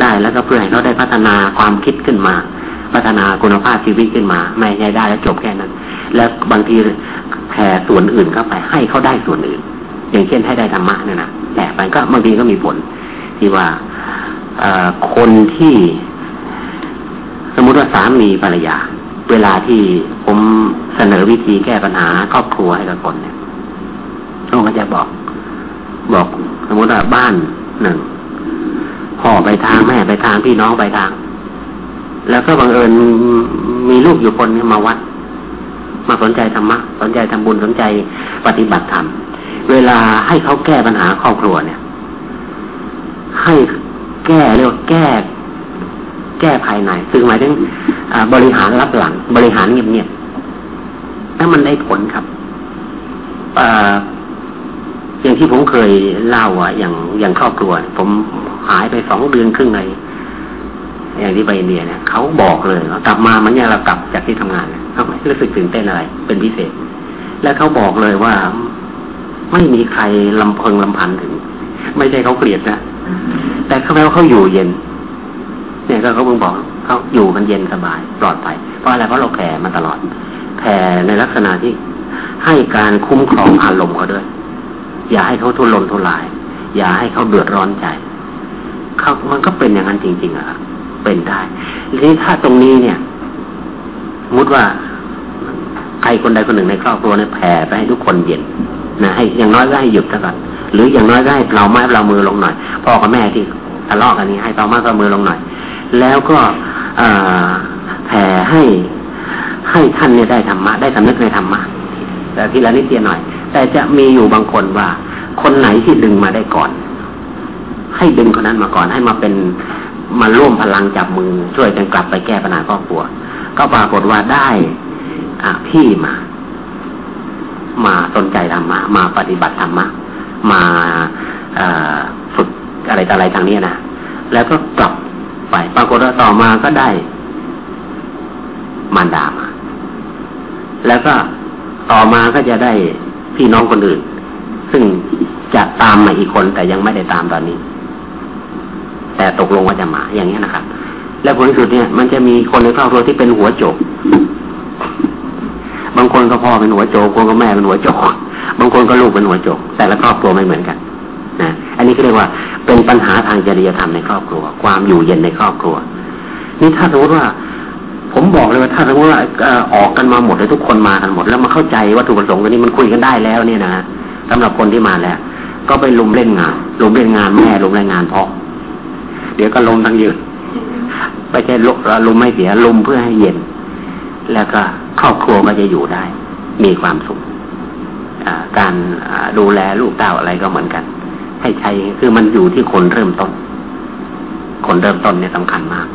ได้แล้วก็เพื่อให้เขาได้พัฒนาความคิดขึ้นมา พัฒนาคุณภาพชีวิตขึ้นมา ไม่ใช่ได้แล้วจบแค่นั้น แล้วบางทีแผ่ส่วนอื่นเข้าไป ให้เขาได้ส่วนอื่น อย่างเช่นให้ได้ธรรมะเนี่ยนะแต่ไปก็บางทีก็มีผลที่ว่าคนที่ สมมติว่าสามีภรรยา เวลาที่ผมเสนอวิธีแก้ปัญหาครอบครัวให้กับคนเนี่ยเขาก็จะบอก บอกสมมติว่าบ้านหนึ่งพ่อไปทางแม่ไปทางพี่น้องไปทาง แล้วก็บังเอิญมีลูกอยู่คนนี้มาวัด มาสนใจธรรมะสนใจทำบุญสนใจปฏิบัติธรรมเวลาให้เขาแก้ปัญหาครอบครัวเนี่ย ให้แก้เรียกว่าแก้ แก้ภายในซึ่งหมายถึงบริหารรับหลัง บริหารเงียบๆถ้ามันได้ผลครับ อย่างที่ผมเคยเล่าอะ อย่างอย่างครอบครัว ผมหายไปสองเดือนครึ่งเลยอย่างที่ไปอินเดียเนี่ยเขาบอกเลยกลับมามันเนี่ยเรากลับจากที่ทำงานเขาไม่รู้สึกตื่นเต้นอะไร เป็นพิเศษ แล้วเขาบอกเลยว่าไม่มีใครลำเพิงลำพันถึง ไม่ใช่เขาเกลียดนะแต่เขาแปลว่าเขาอยู่เย็น เนี่ยก็เขาเพิ่งบอกเขาอยู่กันเย็นสบายปลอดภัยเพราะอะไรเพราะเราแผ่มาตลอดแผ่ในลักษณะที่ให้การคุ้มครองอารมณ์เขาด้วย อย่าให้เขาทุรนทุราย อย่าให้เขาเดือดร้อนใจเขามันก็เป็นอย่างนั้นจริงๆอะเป็นได้ทีนี้ถ้าตรงนี้เนี่ยมุดว่าใครคนใดคนหนึ่งในครอบครัวเนี่ยแผ่ไปให้ทุกคนเย็นนะให้อย่างน้อยก็ให้หยุดซะก่อนหรืออย่างน้อยก็ให้เราไม้เรามือลงหน่อยพ่อกับแม่ที่ทะเลาะกันนี้ให้เราไม้เรามือลงหน่อย แล้วก็แผ่ให้ให้ท่านเนี่ยได้ธรรมะได้สำนึกในธรรมะแต่ทีละนิดเดียวหน่อย แต่จะมีอยู่บางคนว่า คนไหนที่ดึงมาได้ก่อน ให้ดึงคนนั้นมาก่อนให้มาเป็นมาร่วมพลังจับมือช่วยกันกลับไปแก้ปัญหาครอบครัว ก็ปรากฏว่าได้อ่พี่มา มาสนใจธรรมะมาปฏิบัติธรรมะมาฝึกอะไรต่ออะไรทางนี้นะแล้วก็กลับไป ปรากฏว่าต่อมาก็ได้มารดามา แล้วก็ต่อมาก็จะได้ พี่น้องคนอื่น ซึ่งจะตามมาอีกคนแต่ยังไม่ได้ตามตอนนี้ แต่ตกลงว่าจะมาอย่างนี้นะครับ และผลสุดเนี่ย มันจะมีคนในครอบครัวที่เป็นหัวโจกบางคนก็พ่อเป็นหัวโจกคนก็แม่เป็นหัวโจกบางคนก็ลูกเป็นหัวโจกแต่ละครอบครัวไม่เหมือนกันนะอันนี้ก็เรียกว่าเป็นปัญหาทางจริยธรรมในครอบครัว ความอยู่เย็นในครอบครัว นี่ถ้าสมมติว่า ผมบอกเลยว่าถ้าสมมติว่าออกกันมาหมดเลยทุกคนมากันหมด แล้วมาเข้าใจวัตถุประสงค์กันนี้มันคุยกันได้แล้วเนี่ยนะสำหรับคนที่มาแล้ว ก็ไปลุมเล่นงานลุมเล่นงานแม่ลุมเล่นงานพ่อเดี๋ยวก็ลมทั้งยืนไปใช่ลุมไม่เสียลุมเพื่อให้เย็น แล้วก็ครอบครัวก็จะอยู่ได้ มีความสุขการดูแลลูกเต้าอะไรก็เหมือนกัน ให้ใช้คือมันอยู่ที่คนเริ่มต้น คนเริ่มต้นเนี่ยสำคัญมาก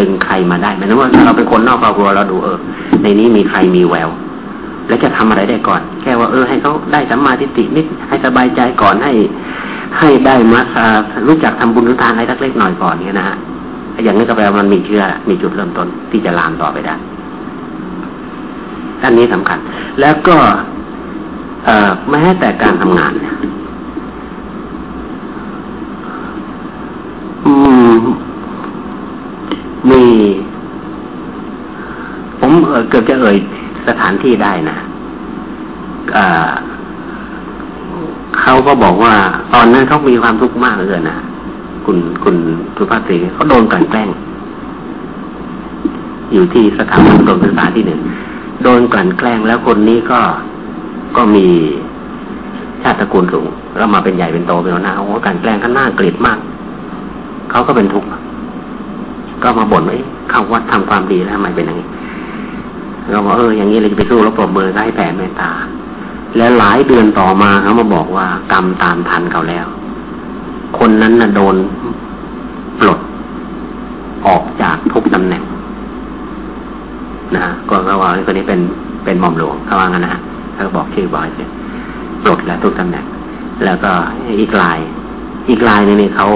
ดึงใครมาได้หมายถึงว่าเราเป็นคนนอกครอบครัวเราดูเออ ในนี้มีใครมีแวว แล้วจะทำอะไรได้ก่อน แค่ว่าเออ ให้เขาได้สัมมาทิฏฐินิดให้สบายใจก่อนให้ ให้ได้มารู้จักทำบุญทุทานอะไรเล็กๆหน่อยก่อนเนี่ยนะฮะอย่างนี้ก็แปลว่ามันมีเชื่อมีจุดเริ่มต้นที่จะลามต่อไปได้อันนี้สำคัญ แล้วก็เอ่อแม้แต่การทำงานเนี่ยอืม มีผมเกือบจะเอ่ยสถานที่ได้นะเขาก็บอกว่า ตอนนั้นเขามีความทุกข์มากเลยนะคุณคุณสุภาพสตรีเขาโดนกลั่นแกล้ง อยู่ที่สถาบันโดนศึกษาที่หนึ่งโดนกลั่นแกล้งแล้วคนนี้ก็ก็มีชาติตระกูลสูงแล้วมาเป็นใหญ่เป็นโตเป็นหัวหน้าโอ้กลั่นแกล้งเขาหน้าเกลียดมาก เขาก็เป็นทุกข์ ก็มาบ่นว่าเข้าวัดทำความดีแล้วทำไมเป็นอย่างนี้เราบอกเอออย่างนี้เราจะไปสู้แล้วปรบมือให้แผ่เมตตา แล้วหลายเดือนต่อมาเขามาบอกว่ากรรมตามทันเขาแล้ว คนนั้นน่ะโดนปลดออกจากทุกตำแหน่งนะก็เขาว่าคนนี้เป็นเป็นหม่อมหลวงเขาว่างั้นนะเขาบอกชื่อบอยเสร็จปลดแล้วทุกตำแหน่ง แล้วก็อีกลาย อีกลายนึงนี่เขา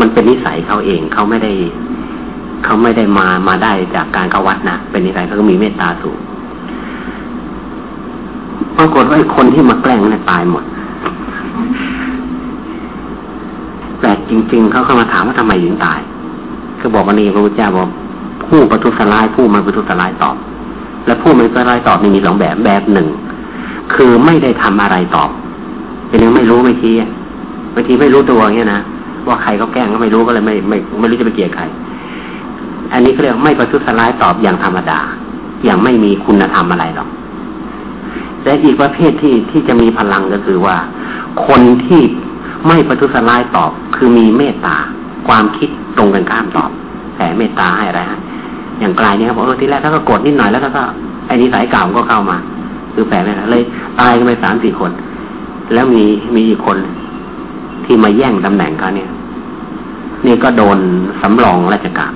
มันเป็นนิสัยเขาเองเขาไม่ได้เขาไม่ได้มามาได้จากการเข้าวัดนะเป็นนิสัยเขาก็มีเมตตาสูงปรากฏว่าคนที่มาแกล้งเนี่ยตายหมดแต่จริง ๆเขาเข้ามาถามว่าทำไมถึงตาย ก็บอกว่านี่พระพุทธเจ้าบอกผู้ประทุษร้ายผู้มาประทุษร้ายตอบ และผู้มาประทุษร้ายตอบนี่มีสองแบบแบบหนึ่ง คือไม่ได้ทำอะไรตอบเป็นยังไม่รู้ไม่ชี้บางทีไม่รู้ตัวเงี้ยนะ ว่าใครเขาแกล้งก็ไม่รู้ก็เลยไม่ไม่ไม่รู้จะไปเกลียดใคร อันนี้เขาเรียกไม่ประทุษร้ายตอบอย่างธรรมดา อย่างไม่มีคุณธรรมอะไรหรอกแต่อีกประเภทที่ที่จะมีพลังก็คือว่า คนที่ไม่ประทุษร้ายตอบ คือมีเมตตา ความคิดตรงกันข้ามตอบแผ่เมตตาให้อะไรฮะอย่างกลายเนี่ยบอกเออที่แรกถ้าก็กดนิดหน่อยแล้วก็ไอ้นิสัยเก่าก็เข้ามา คือแผ่ไม่เลยตายกันไปสามสี่คน แล้วมีมีอีกคน ที่มาแย่งตำแหน่งเขาเนี่ย นี่ก็โดนสำรองราชการ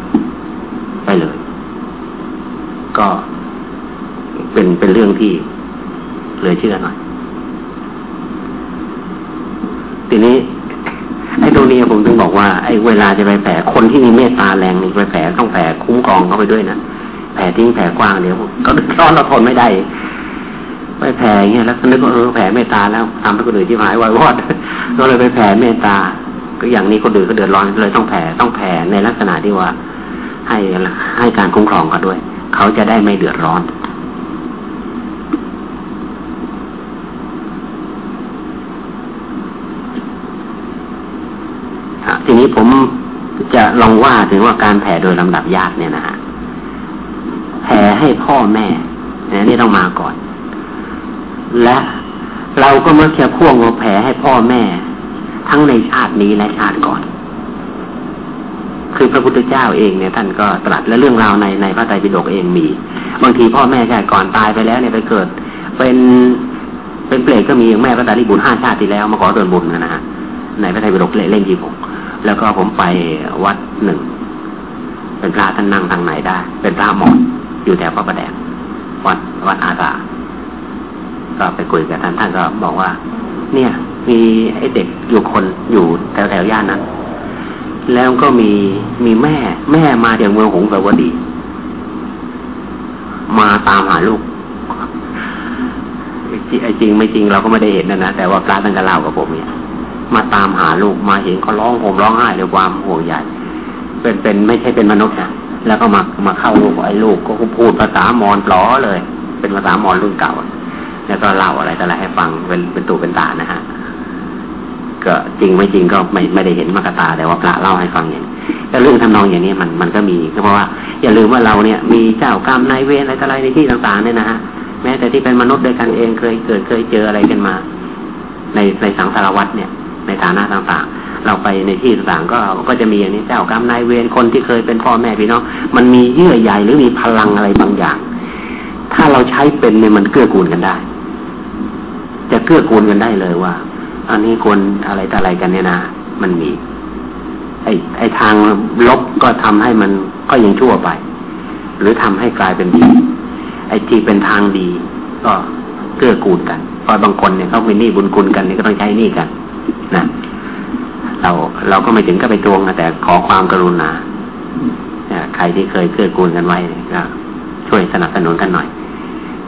ไปเลย ก็เป็นเป็นเรื่องที่เลยเชื่อหน่อย ทีนี้ไอ้ตรงนี้ผมถึงบอกว่าไอ้เวลาจะไปแผ่คนที่มีเมตตาแรงนี่ไปแผ่ต้องแผ่คุ้มครองเขาไปด้วยนะแผ่ทิ้งแผ่กว้างเดี๋ยวก็ร้อนเราทนไม่ได้ ไปแผ่เงี้ยแล้วนึกว่าเออแผ่เมตตาแล้วทำให้คนอื่นที่หายวายวอดก็เลยไปแผ่เมตตา ก็อย่างนี้คนอื่นก็เดือดร้อนเลยต้องแผ่ต้องแผ่ในลักษณะที่ว่า ให้ให้การคุ้มครองเขาด้วย เขาจะได้ไม่เดือดร้อนทีนี้ผมจะลองว่าถึงว่าการแผ่โดยลำดับญาติเนี่ยนะฮะแผ่ให้พ่อแม่นะนี่ต้องมาก่อน และเราก็มักจะพ่วงเอาแผลให้พ่อแม่ ทั้งในชาตินี้และชาติก่อน คือพระพุทธเจ้าเองเนี่ยท่านก็ตรัสและเรื่องราวในในพระไตรปิฎกเองมี บางทีพ่อแม่ชาติก่อนตายไปแล้วเนี่ยไปเกิด เป็นเป็นเปรตก็มีอย่างแม่พระตาลีบุญห้าชาติที่แล้วมาขอส่วนบุญนะฮะในพระไตรปิฎกเล่นจีผมแล้วก็ผมไปวัดหนึ่งเป็นพระท่านนั่งทางไหนได้ เป็นพระหมอนอยู่แถวพระประแดงวัดวัดอาสา ก็ไปคุยกับท่านท่านก็บอกว่า เนี่ย มีไอ้เด็กอยู่คนอยู่แถวแถวย่านนั้น แล้วก็มีมีแม่ แม่มาจากเมืองหงสาวดี มาตามหาลูกไอ้จริงไม่จริงเราก็ไม่ได้เห็นนะนะแต่ว่าพระท่านก็เล่ากับผมเนี่ยมาตามหาลูกมาเห็นเขาร้องโห่มร้องไห้ด้วยความห่วงใยเป็นเป็นไม่ใช่เป็นมนุษย์นะแล้วก็มามาเข้าลูกไอ้ลูกก็พูดภาษามอญปลอเลย เป็นภาษามอญรุ่นเก่า แล้วก็เล่าอะไรแต่ละให้ฟังเป็นเป็นตูเป็นตานะฮะก็จริงไม่จริงก็ไม่ไม่ได้เห็นมากตาแต่ว่าพระเล่าให้ฟังอย่างก็เรื่องทำนองอย่างนี้มันมันก็มีเพราะว่า อย่าลืมว่าเราเนี่ย มีเจ้ากรรมนายเวรอะไรต่ออะไรในที่ต่างๆเนี่ยนะฮะแม้แต่ที่เป็นมนุษย์ด้วยกันเองเคยเกิดเคยเจออะไรกันมา ในในสังสารวัตรเนี่ย ในฐานะต่างๆ เราไปในที่ต่างๆก็ก็จะมีอย่างนี้เจ้ากรรมนายเวรคนที่เคยเป็นพ่อแม่พี่น้องมันมีเยื่อใยหรือมีพลังอะไรบางอย่าง ถ้าเราใช้เป็นเนี่ยมันเกื้อกูลกันได้ จะเกื้อกูลกันได้เลยว่า อันนี้ควรอะไรแต่อะไรกันเนี่ยนะมันมี ไอ้ไอ้ทางลบก็ทำให้มันก็ยังชั่วไป หรือทำให้กลายเป็นดี ไอ้ที่เป็นทางดี ก็เกื้อกูลกันเพราะบางคนเนี่ยเขาเป็นหนี้บุญคุณกันนี่ก็ต้องใช้หนี้กันนะเราเราก็ไม่ถึงก็ไปทวงนะแต่ขอความกรุณาใครที่เคยเกื้อกูลกันไว้ก็ช่วยสนับสนุนกันหน่อย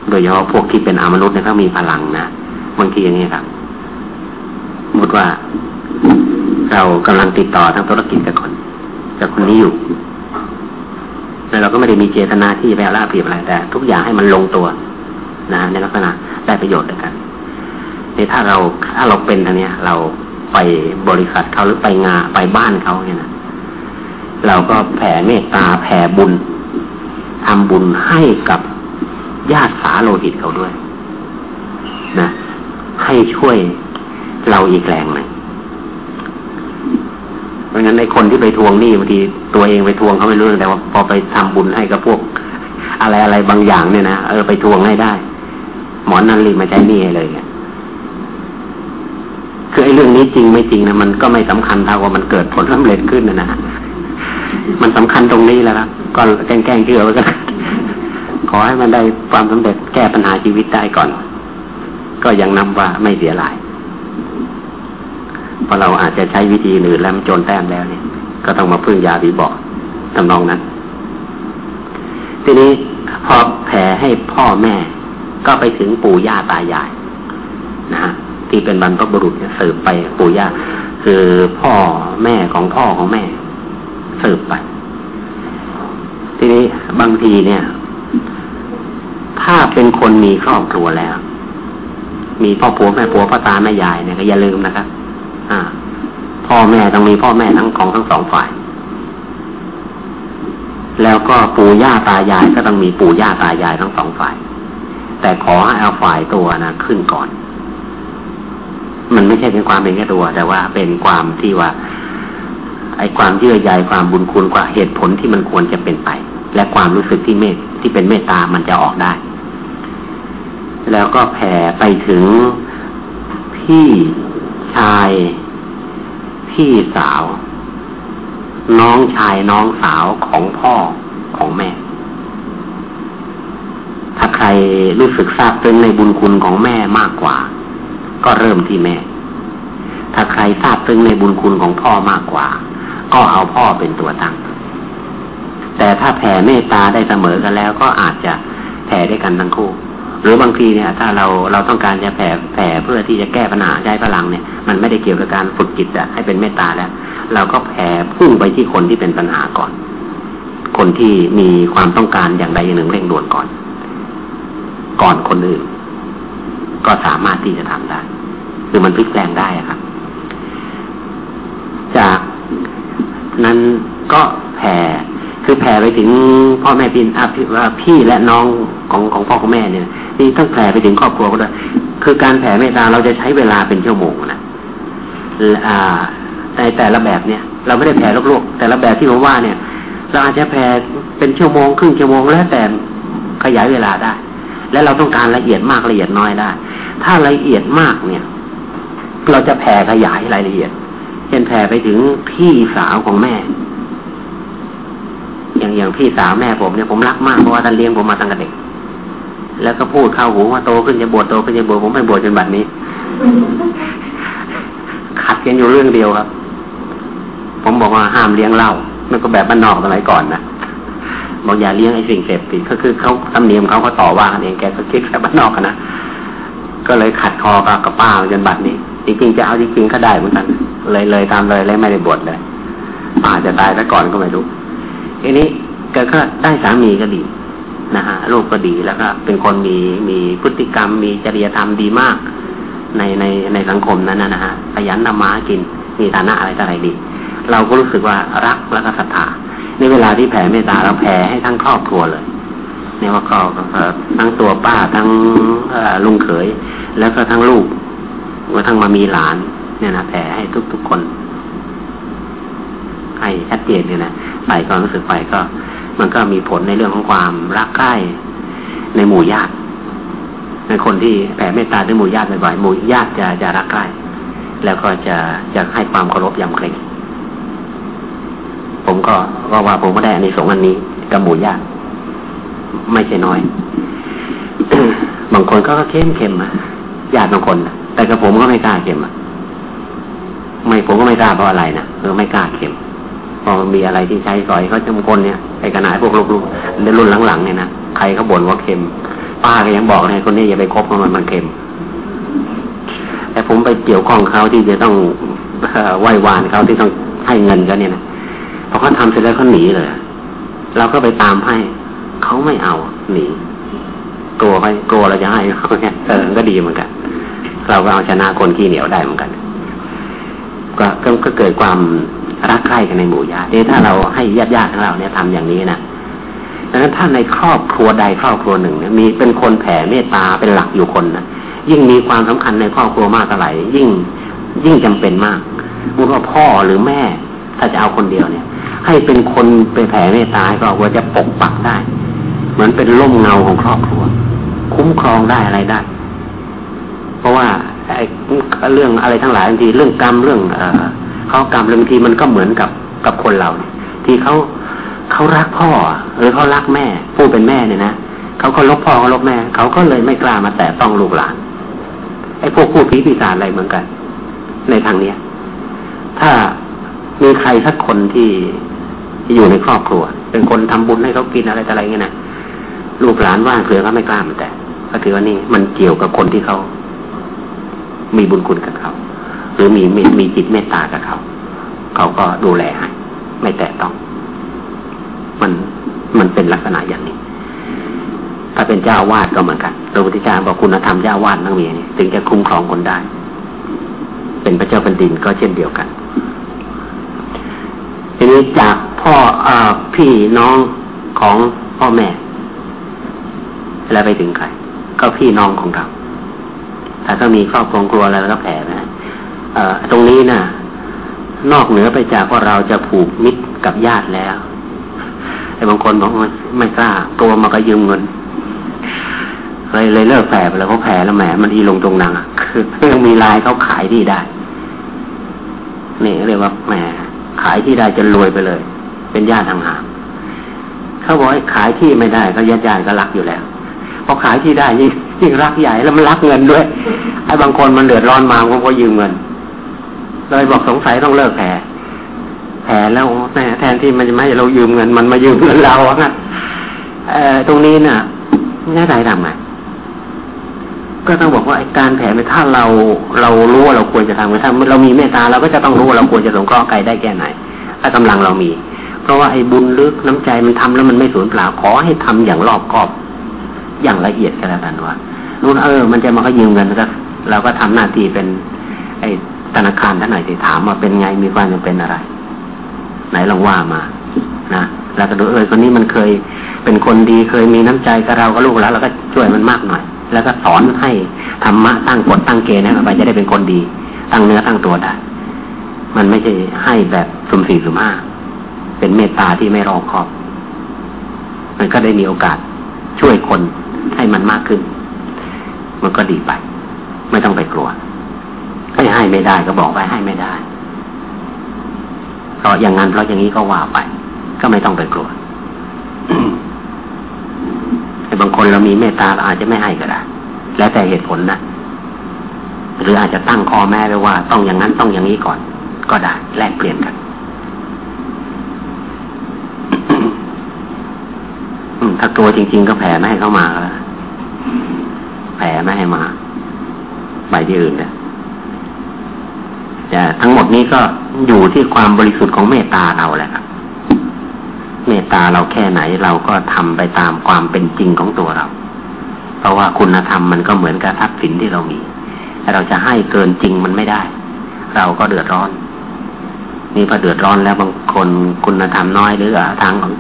โดยเฉพาะพวกที่เป็นอมนุษย์เนี่ยเขามีพลังนะ บางทีอย่างนี้ครับสมมติว่าเรากำลังติดต่อทางธุรกิจกับคนกับคนนี้อยู่แต่เราก็ไม่ได้มีเจตนาที่จะไปเอาลาภเพียบอะไรแต่ ทุกอย่างให้มันลงตัวนะในลักษณะได้ประโยชน์ด้วยกันในถ้าเราถ้าเราเป็นอันเนี้ย เราไปบริษัทเขาหรือไปงานไปบ้านเขาเนี่ยนะเราก็แผ่เมตตาแผ่บุญทำบุญให้กับญาติสาโลหิตเขาด้วย นะ ให้ช่วยเราอีกแรงหนึ่งเพราะงั้นในคนที่ไปทวงหนี้บางทีตัวเองไปทวงเขาไม่รู้แต่ว่าพอไปทำบุญให้กับพวก อะไรอะไรบางอย่างเนี่ยนะเออไปทวงให้ได้ หมอนนันรีมาใช้หนี้เลยเนี่ยคือไอ้เรื่องนี้จริงไม่จริงนะมันก็ไม่สำคัญเท่าว่ามันเกิดผลสำเร็จขึ้นนะนะมันสำคัญตรงนี้แล้วครับก็แกล้งแกล้งเชื่อไว้กันขอให้มันได้ความสำเร็จแก้ปัญหาชีวิตได้ก่อน ก็ยังนำว่าไม่เสียหลายเพราะเราอาจจะใช้วิธีอื่นแล้วมันจนแต้มแล้วเนี่ย ก็ต้องมาพึ่งยาดีบอกทำนองนั้น ทีนี้พอแผ่ให้พ่อแม่ ก็ไปถึงปู่ย่าตายายนะฮะที่เป็นบรรพบุรุษเนี่ยสืบไปปู่ย่าคือพ่อแม่ของพ่อของแม่สืบไป ทีนี้บางทีเนี่ย ถ้าเป็นคนมีครอบครัวแล้ว มีพ่อผัวแม่ผัวพ่อตาแม่ยายเนี่ยก็อย่าลืมนะครับอ่า พ่อแม่ต้องมีพ่อแม่ทั้งของทั้งสองฝ่าย แล้วก็ปู่ย่าตายายก็ต้องมีปู่ย่าตายายทั้งสองฝ่าย แต่ขอให้เอาฝ่ายตัวนะขึ้นก่อน มันไม่ใช่เป็นความเป็นแค่ตัว แต่ว่าเป็นความที่ว่า ไอ้ความเยื่อใยความบุญคุณกว่าเหตุผลที่มันควรจะเป็นไป และความรู้สึกที่เมตที่เป็นเมตตามันจะออกได้ แล้วก็แผ่ไปถึงพี่ชาย พี่สาว น้องชายน้องสาวของพ่อของแม่ ถ้าใครรู้สึกทราบซึ้งในบุญคุณของแม่มากกว่า ก็เริ่มที่แม่ ถ้าใครทราบซึ้งในบุญคุณของพ่อมากกว่า ก็เอาพ่อเป็นตัวตั้งแต่ถ้าแผ่เมตตาได้เสมอกันแล้วก็อาจจะแผ่ได้กันทั้งคู่ หรือบางทีเนี่ย ถ้าเราเราต้องการจะแผ่แผ่เพื่อที่จะแก้ปัญหาใช้พลังเนี่ย มันไม่ได้เกี่ยวกับการฝึกจิตอะให้เป็นเมตตาแล้ว เราก็แผ่พุ่งไปที่คนที่เป็นปัญหาก่อน คนที่มีความต้องการอย่างใดอย่างหนึ่งเร่งด่วนก่อน ก่อนคนอื่น ก็สามารถที่จะทำได้ คือมันพลิกแปลงได้ครับ จากนั้นก็แผ่ คือแผ่ไปถึงพ่อแม่พี่ว่าพี่และน้องของของพ่อของแม่เนี่ยนี่ต้องแผ่ไปถึงครอบครัวก็ได้คือการแผ่เมตตาเราจะใช้เวลาเป็นชั่วโมงนะอ่าในแต่ละแบบเนี่ย เราไม่ได้แผ่ลวกๆแต่ละแบบที่ผมว่าเนี่ย เราอาจจะแผ่เป็นชั่วโมงครึ่งชั่วโมงแล้วแต่ขยายเวลาได้ และเราต้องการละเอียดมากละเอียดน้อยได้ ถ้าละเอียดมากเนี่ย เราจะแผ่ขยายรายละเอียด เช่นแผ่ไปถึงพี่สาวของแม่ อย่างพี่สาวแม่ผมเนี่ยผมรักมากเพราะว่าท่านเลี้ยงผมมาตั้งแต่เด็ก แล้วก็พูดเข้าหูว่าโตขึ้นจะบวชโตขึ้นจะบวชผมไม่บวชจนบัดนี้ ขัดกันอยู่เรื่องเดียวครับ ผมบอกว่าห้ามเลี้ยงเหล้ามันก็แบบบ้านนอกสมัยก่อนนะบอกอย่าเลี้ยงไอ้สิ่งเสพติดก็คือเขาทำเนียมเขาก็ต่อว่ากันเองแกก็คิดแบบบ้านนอกนะก็เลยขัดคอกับป้าจนบัดนี้ จริงๆจะเอาจริงๆก็ได้เหมือนกัน เลยเลยตามเลยเลยไม่ได้บวชเลยป้าจะตายซะก่อนก็ไม่รู้ทีนี้ ก็ก็ได้สามีก็ดีนะฮะลูกก็ดีแล้วก็เป็นคนมีมีพฤติกรรม มีจริยธรรมดีมาก ในในในสังคมนั้นนะฮะขยันนำมากิน มีฐานะอะไรต่ออะไรดี เราก็รู้สึกว่ารักแล้วก็ศรัทธาในเวลาที่แผ่เมตตาเราแผ่ให้ทั้งครอบครัวเลยเนี่ยว่าก็ทั้งตัวป้าทั้งลุงเขย แล้วก็ทั้งลูกว่าทั้งมามีหลาน เนี่ยนะแผ่ให้ทุกๆคนให้ชัดเจนเลยนะใส่ความรู้สึกไปก็ มันก็มีผลในเรื่องของความรักใกล้ในหมู่ญาติในคนที่แผ่เมตตาด้วยหมู่ญาติบ่อยๆหมู่ญาติจะจะรักใกล้แล้วก็จะจะให้ความเคารพยำเกรงผมก็ก็ว่าผมก็ได้อันนี้สงอันนี้กับหมู่ญาติไม่ใช่น้อยบางคนก็เข้มเข้มอะญาติบางคนแต่กับผมก็ไม่กล้าเข้มอะไม่ผมก็ไม่กล้าเพราะอะไรนะเออไม่กล้าเข้ม พอมีอะไรที่ใช้สอยเขาจะบางคนเนี่ยไอ้ขนาดพวกลูกๆในรุ่นหลังๆเนี่ยนะใครเขาบ่นว่าเค็ม ป้าก็ยังบอกเลยคนนี้อย่าไปคบเพราะมันมันเค็ม แต่ผมไปเกี่ยวข้องเขาที่จะต้องไหว้วานเขาที่ต้องให้เงินกันเนี่ยนะพอเขาทำเสร็จแล้วเขาหนีเลยเราก็ไปตามให้เขาไม่เอาหนีกลัวไปกลัวเราจะให้เขาเนี่ยเออก็ดีเหมือนกัน เราก็เอาชนะคนขี้เหนียวได้เหมือนกัน ก็ก็เกิดความ รักใคร่กันในหมู่ญาติถ้าเราให้ญาติญาติของเราเนี่ยทำอย่างนี้นะดังนั้นถ้าในครอบครัวใดครอบครัวหนึ่งเนี่ยมีเป็นคนแผ่เมตตาเป็นหลักอยู่คนนะยิ่งมีความสำคัญในครอบครัวมากเท่าไหร่ยิ่งยิ่งจำเป็นมากมว่าพ่อหรือแม่ ถ้าจะเอาคนเดียวเนี่ย ให้เป็นคนไปแผ่เมตตาให้ครอจะปกปักได้ เหมือนเป็นร่มเงาของครอบครัว คุ้มครองได้อะไรได้ เพราะว่าไอ้เรื่องอะไรทั้งหลายบางทีเรื่องกรรมเรื่องอ เขากรรมบางทีมันก็เหมือนกับกับคนเราที่เขาเขารักพ่อหรือเขารักแม่ ผู้เป็นแม่เนี่ยนะเขาก็ลบพ่อเขาลบแม่ เขาก็เลยไม่กล้ามาแตะต้องลูกหลานไอ้พวกผู้ผีปีศาจอะไรเหมือนกัน ในทางเนี้ย ถ้ามีใครสักคนที่อยู่ในครอบครัว เป็นคนทำบุญให้เขากินอะไรอะไรเงี้ยนะลูกหลานว่างเผื่อเขาไม่กล้ามาแตะก็ถือว่านี่มันเกี่ยวกับคนที่เขามีบุญคุณกับเขา หรือมีมีจิตเมตตากับเขา เขาก็ดูแลให้ไม่แตะต้อง มันมันเป็นลักษณะอย่างนี้ ถ้าเป็นเจ้าวาดก็เหมือนกันพระพุทธเจ้าบอกคุณธรรมเจ้าวาดต้องมีนี่ถึงจะคุ้มครองคนได้ เป็นพระเจ้าแผ่นดินก็เช่นเดียวกันทีนี้จากพ่ออพี่น้องของพ่อแม่ แล้วไปถึงใคร ก็พี่น้องของเราถ้าเขามีครอบครัวแล้วก็แผ่นะ ตรงนี้นะ่ะ นอกเหนือไปจากว่าเราจะผูกมิตรกับญาติแล้วไอ้บางคนบอกว่าไม่กล้าตัวมาก็ยืมเงินเลยเลยเลิกแผ่ไปแล้วเขาแผ่แล้วแหมมันอีลงตรงนังคือยังมีลายเขาขายที่ได้นี่เรียกว่าแหมขายที่ได้จะรวยไปเลย เป็นญาติห่างๆเขาบอกให้ขายที่ไม่ได้เขาญาติญาติก็รักอยู่แล้วพอขายที่ได้ยิ่งยิ่งรักใหญ่แล้วมันรักเงินด้วยไอ้บางคนมันเดือดร้อนมาเขาก็ยืมเงิน เลยบอกสงสัยต้องเลิกแผลแผลแล้วแทนที่มันจะไม่เรายืมเงิน มันมายืมเงินเราอะเออตรงนี้น่ะง่ายใจทำไงก็ต้องบอกว่าการแผ่ไปถ้าเราเรารู้ว่าเราควรจะทำถ้าเรามีเมตตาเราก็จะต้องรู้ว่าเราควรจะสงเคราะห์ใครได้แค่ไหนถ้ากำลังเรามี เพราะว่าไอ้บุญลึกน้ำใจมันทำแล้วมันไม่สูญเปล่าขอให้ทำอย่างรอบคอบ อย่างละเอียดกันแล้วกันว่ารู้เออ มันจะมาก็ยืมเงินก็เราก็ทำหน้าที่เป็น ไอ้ ธนาคารท่านหน่อยที่ถามว่าเป็นไงมีความจำเป็นอะไร ไหนลองว่ามา นะแล้วก็ดูเออคนนี้มันเคยเป็นคนดีเคยมีน้ำใจกับเรากับลูกแล้วเราก็ช่วยมันมากหน่อย แล้วก็สอนให้ธรรมะตั้งกฎตั้งเกณฑ์ให้มันไปจะได้เป็นคนดี ตั้งเนื้อตั้งตัวได้มันไม่ใช่ให้แบบสุ่มสี่สุ่มห้าเป็นเมตตาที่ไม่รอบคอบ มันก็ได้มีโอกาสช่วยคนให้มันมากขึ้น มันก็ดีไป ไม่ต้องไปกลัว ถ้ให้ไม่ได้ก็บอกไปให้ไม่ได้ เพราะอย่างนั้นเพราะอย่างนี้ก็ว่าไป ก็ไม่ต้องไปกลัวไอ้บางคนเรามีเมตตาอาจจะไม่ให้ก็ได้ แล้วแต่เหตุผลนะหรืออาจจะตั้งคอแม่ไว้ว่า ต้องอย่างนั้นต้องอย่างนี้ก่อน ก็ได้ แลกเปลี่ยนกันถ้าตัวจริง ๆ ก็แผ่ไม่ให้เข้ามาแล้วแผ่ไม่ให้มา ไปที่อื่นเนี่ย แต่ทั้งหมดนี้ก็อยู่ที่ความบริสุทธิ์ของเมตตาเราแหละครับเมตตาเราแค่ไหนเราก็ทำไปตามความเป็นจริงของตัวเรา เพราะว่าคุณธรรมมันก็เหมือนกับทรัพย์สินที่เรามีเราจะให้เกินจริงมันไม่ได้ เราก็เดือดร้อน นี่พอเดือดร้อนแล้วบางคนคุณธรรมน้อยหรือทางของ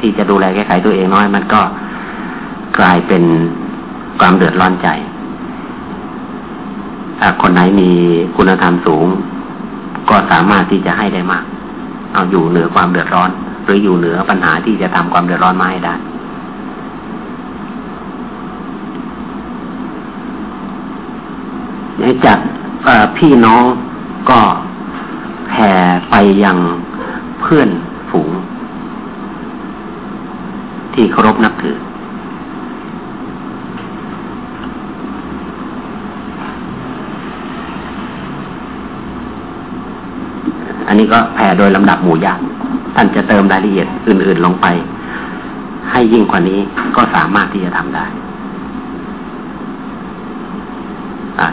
ที่จะดูแลแก้ไขตัวเองน้อย มันก็กลายเป็นความเดือดร้อนใจ คนไหนมีคุณธรรมสูง ก็สามารถที่จะให้ได้มาก เอาอยู่เหนือความเดือดร้อน หรืออยู่เหนือปัญหาที่จะทำความเดือดร้อนมาให้ได้จากพี่น้องก็แผ่ไปยังเพื่อนฝูง ที่เคารพนับถือ อันนี้ก็แผ่โดยลำดับหมู่ญาติท่านจะเติมรายละเอียดอื่น ๆลงไป ให้ยิ่งกว่านี้ก็สามารถที่จะทำได้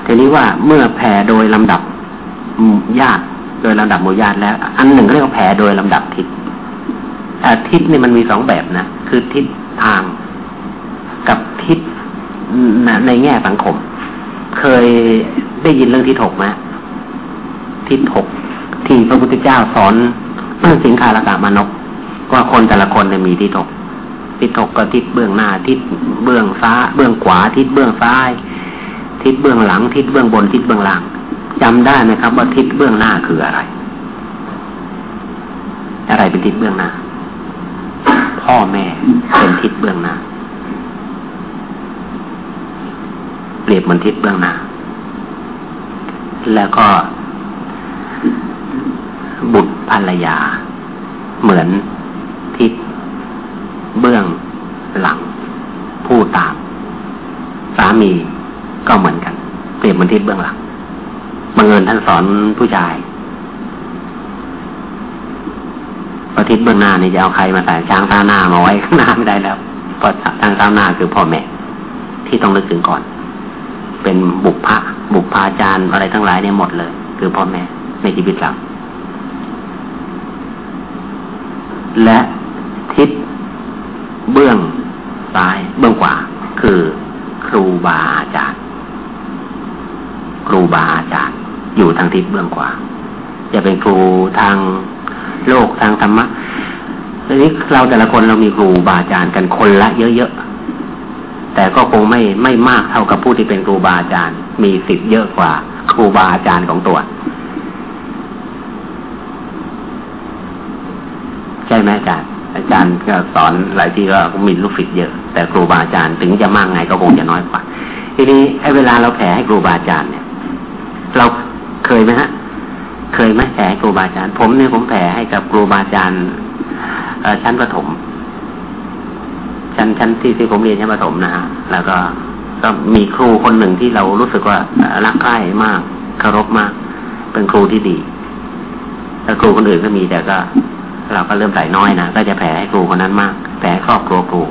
ทีนี้ว่าเมื่อแผ่โดยลำดับญาติโดยลำดับหมู่ญาติแล้ว อันหนึ่งเรียกว่าแผ่โดยลำดับทิศทิศนี่มันมีสองแบบนะคือทิศทางกับทิศในแง่สังคม เคยได้ยินเรื่องทิศหกไหมทิศหก ที่พระพุทธเจ้าสอนสิงคาลกามานกว่าคนแต่ละคนเนี่ยมีทิศหกทิศหกก็ทิศเบื้องหน้าทิศเบื้องซ้ายเบื้องขวาทิศเบื้องซ้าย ทิศเบื้องหลัง ทิศเบื้องบนทิศเบื้องล่างจำได้ไหมครับ ว่าทิศเบื้องหน้าคืออะไร อะไรเป็นทิศเบื้องหน้า พ่อแม่เป็นทิศเบื้องหน้าเปรียบเหมือนทิศเบื้องหน้า แล้วก็ บุตรภรรยา เหมือนทิศเบื้องหลัง ผู้ตาม สามีก็เหมือนกัน เปรียบเหมือนทิศเบื้องหลังบังเอิญท่านสอนผู้ชายพอทิศเบื้องหน้านี่จะเอาใครมาใส่ช้างตาหน้ามาไว้ข้างหน้าไม่ได้แล้วเพราะทางตาหน้าคือพ่อแม่ ที่ต้องนึกถึงก่อน เป็นบุพพะบุพพาจารย์อะไรทั้งหลายเนี่ยหมดเลย คือพ่อแม่ในชีวิตเรา และทิศเบื้องซ้ายเบื้องขวาคือครูบาอาจารย์ ครูบาอาจารย์ อยู่ทางทิศเบื้องขวาจะเป็นครูทางโลกทางธรรมะทีนี้เราแต่ละคนเรามีครูบาอาจารย์กันคนละเยอะๆ แต่ก็คงไม่ไม่มากเท่ากับผู้ที่เป็นครูบาอาจารย์ มีสิทธิ์เยอะกว่า ครูบาอาจารย์ของตัว ใช่ไหมอาจารย์ อาจารย์ก็สอนหลายที่ก็มีลูกศิษย์เยอะ แต่ครูบาอาจารย์ถึงจะมากไงก็คงจะน้อยกว่า ทีนี้ไอ้เวลาเราแผ่ให้ครูบาอาจารย์เนี่ย เราเคยไหมฮะ เคยไหมแผ่ให้ครูบาอาจารย์ ผมเนี่ยผมแผ่ให้กับครูบาอาจารย์ชั้นประถม ชั้นชั้นที่ที่ผมเรียนชั้นประถมนะฮะแล้วก็ก็มีครูคนหนึ่งที่เรารู้สึกว่ารักใคร่มากเคารพมาก เป็นครูที่ดีแต่ครูคนอื่นก็มีแต่ก็ เราก็เริ่มใส่น้อยนะก็จะแผ่ให้ครูคนนั้นมาก แผ่ครอบครัวครู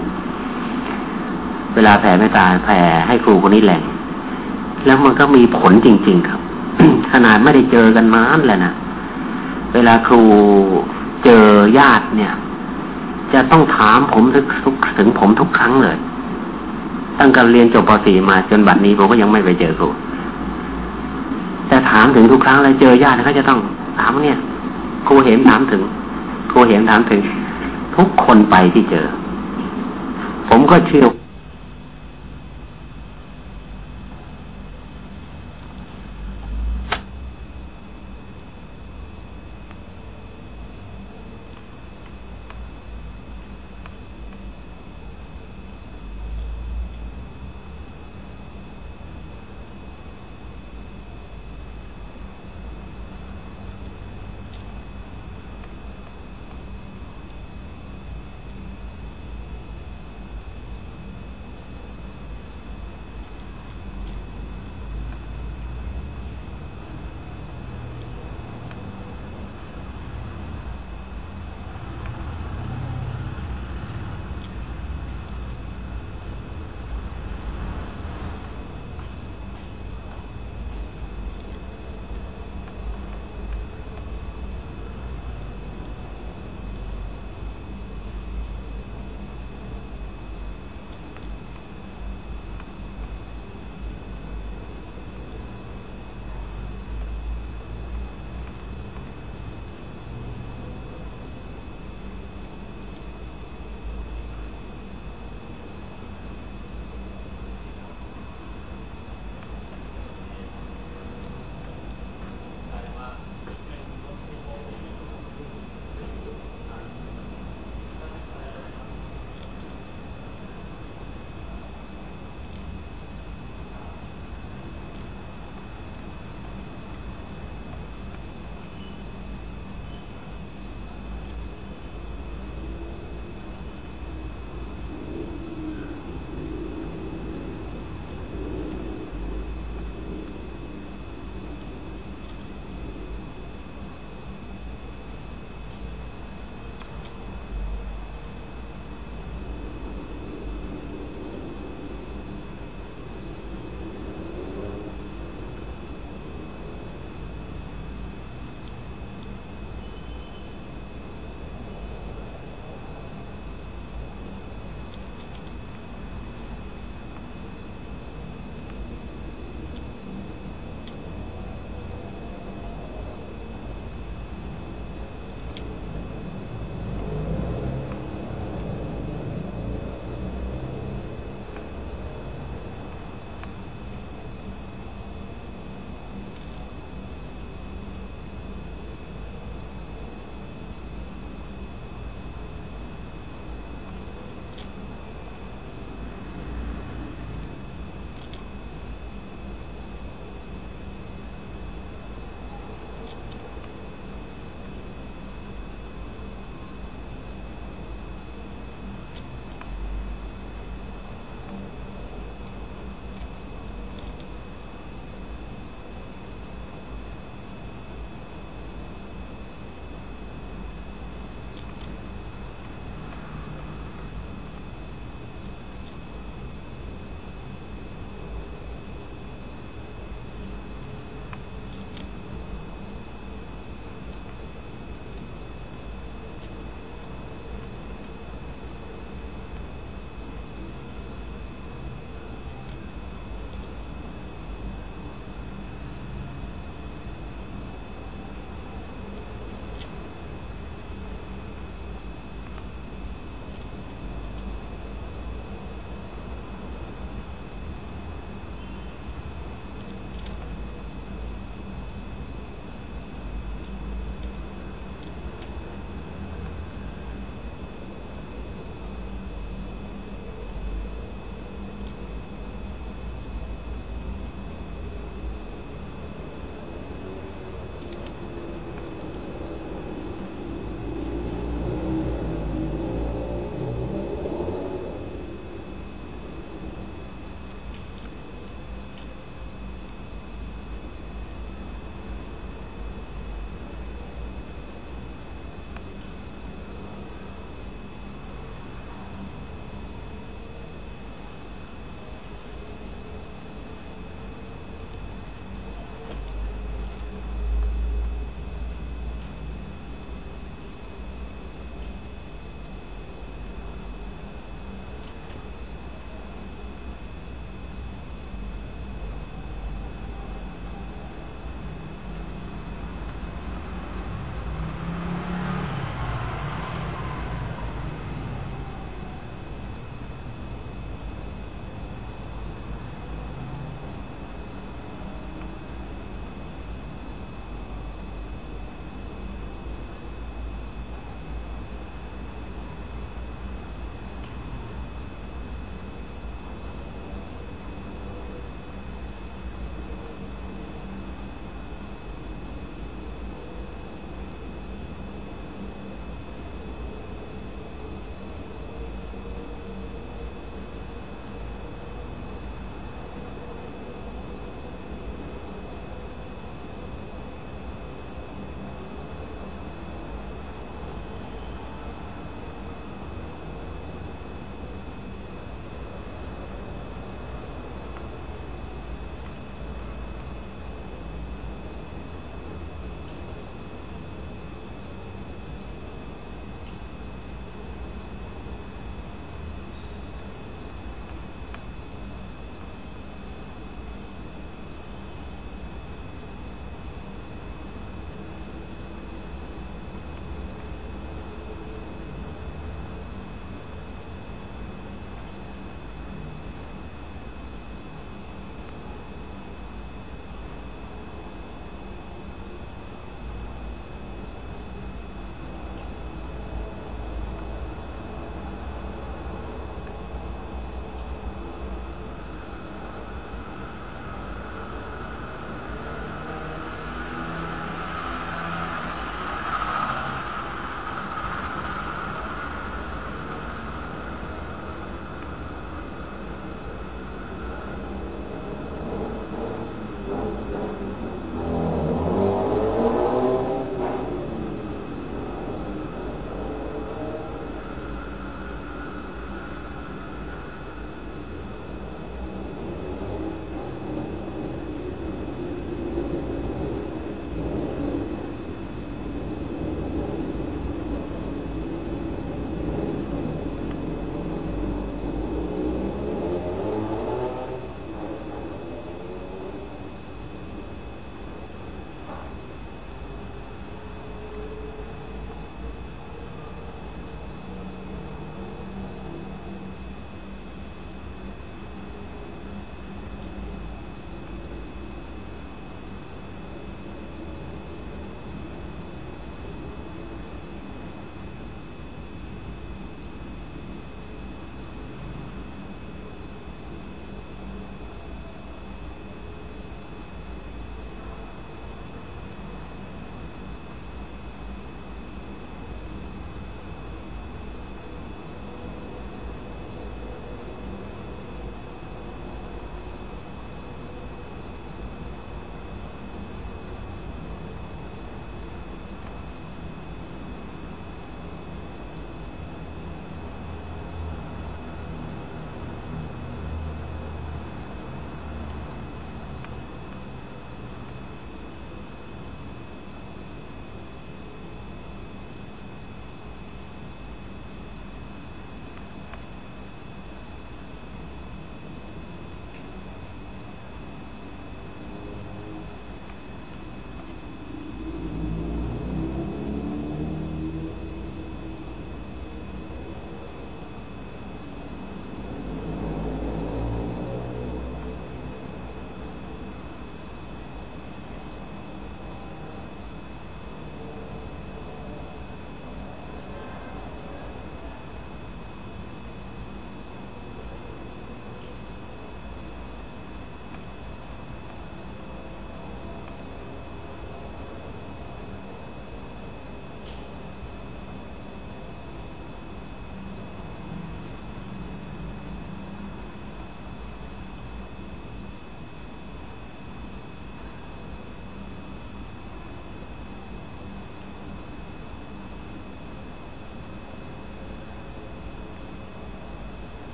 เวลาแผ่ไม่ตาแผ่ให้ครูคนนี้แหลงแล้วมันก็มีผลจริง ๆ ครับ ขนาดไม่ได้เจอกันมานแล้วนะเวลาครูเจอญาติเนี่ย จะต้องถามผมถึงถึงผมทุกครั้งเลย ตั้งแต่เรียนจบป .4 มาจนบัดนี้ผมก็ยังไม่ไปเจอครูแต่ถามถึงทุกครั้งเลยเจอญาติเขาจะต้องถามเนี่ยครูเห็นถามถึง ครูเห็นถามถึง ทุกคนไปที่เจอ ผมก็เชื่อ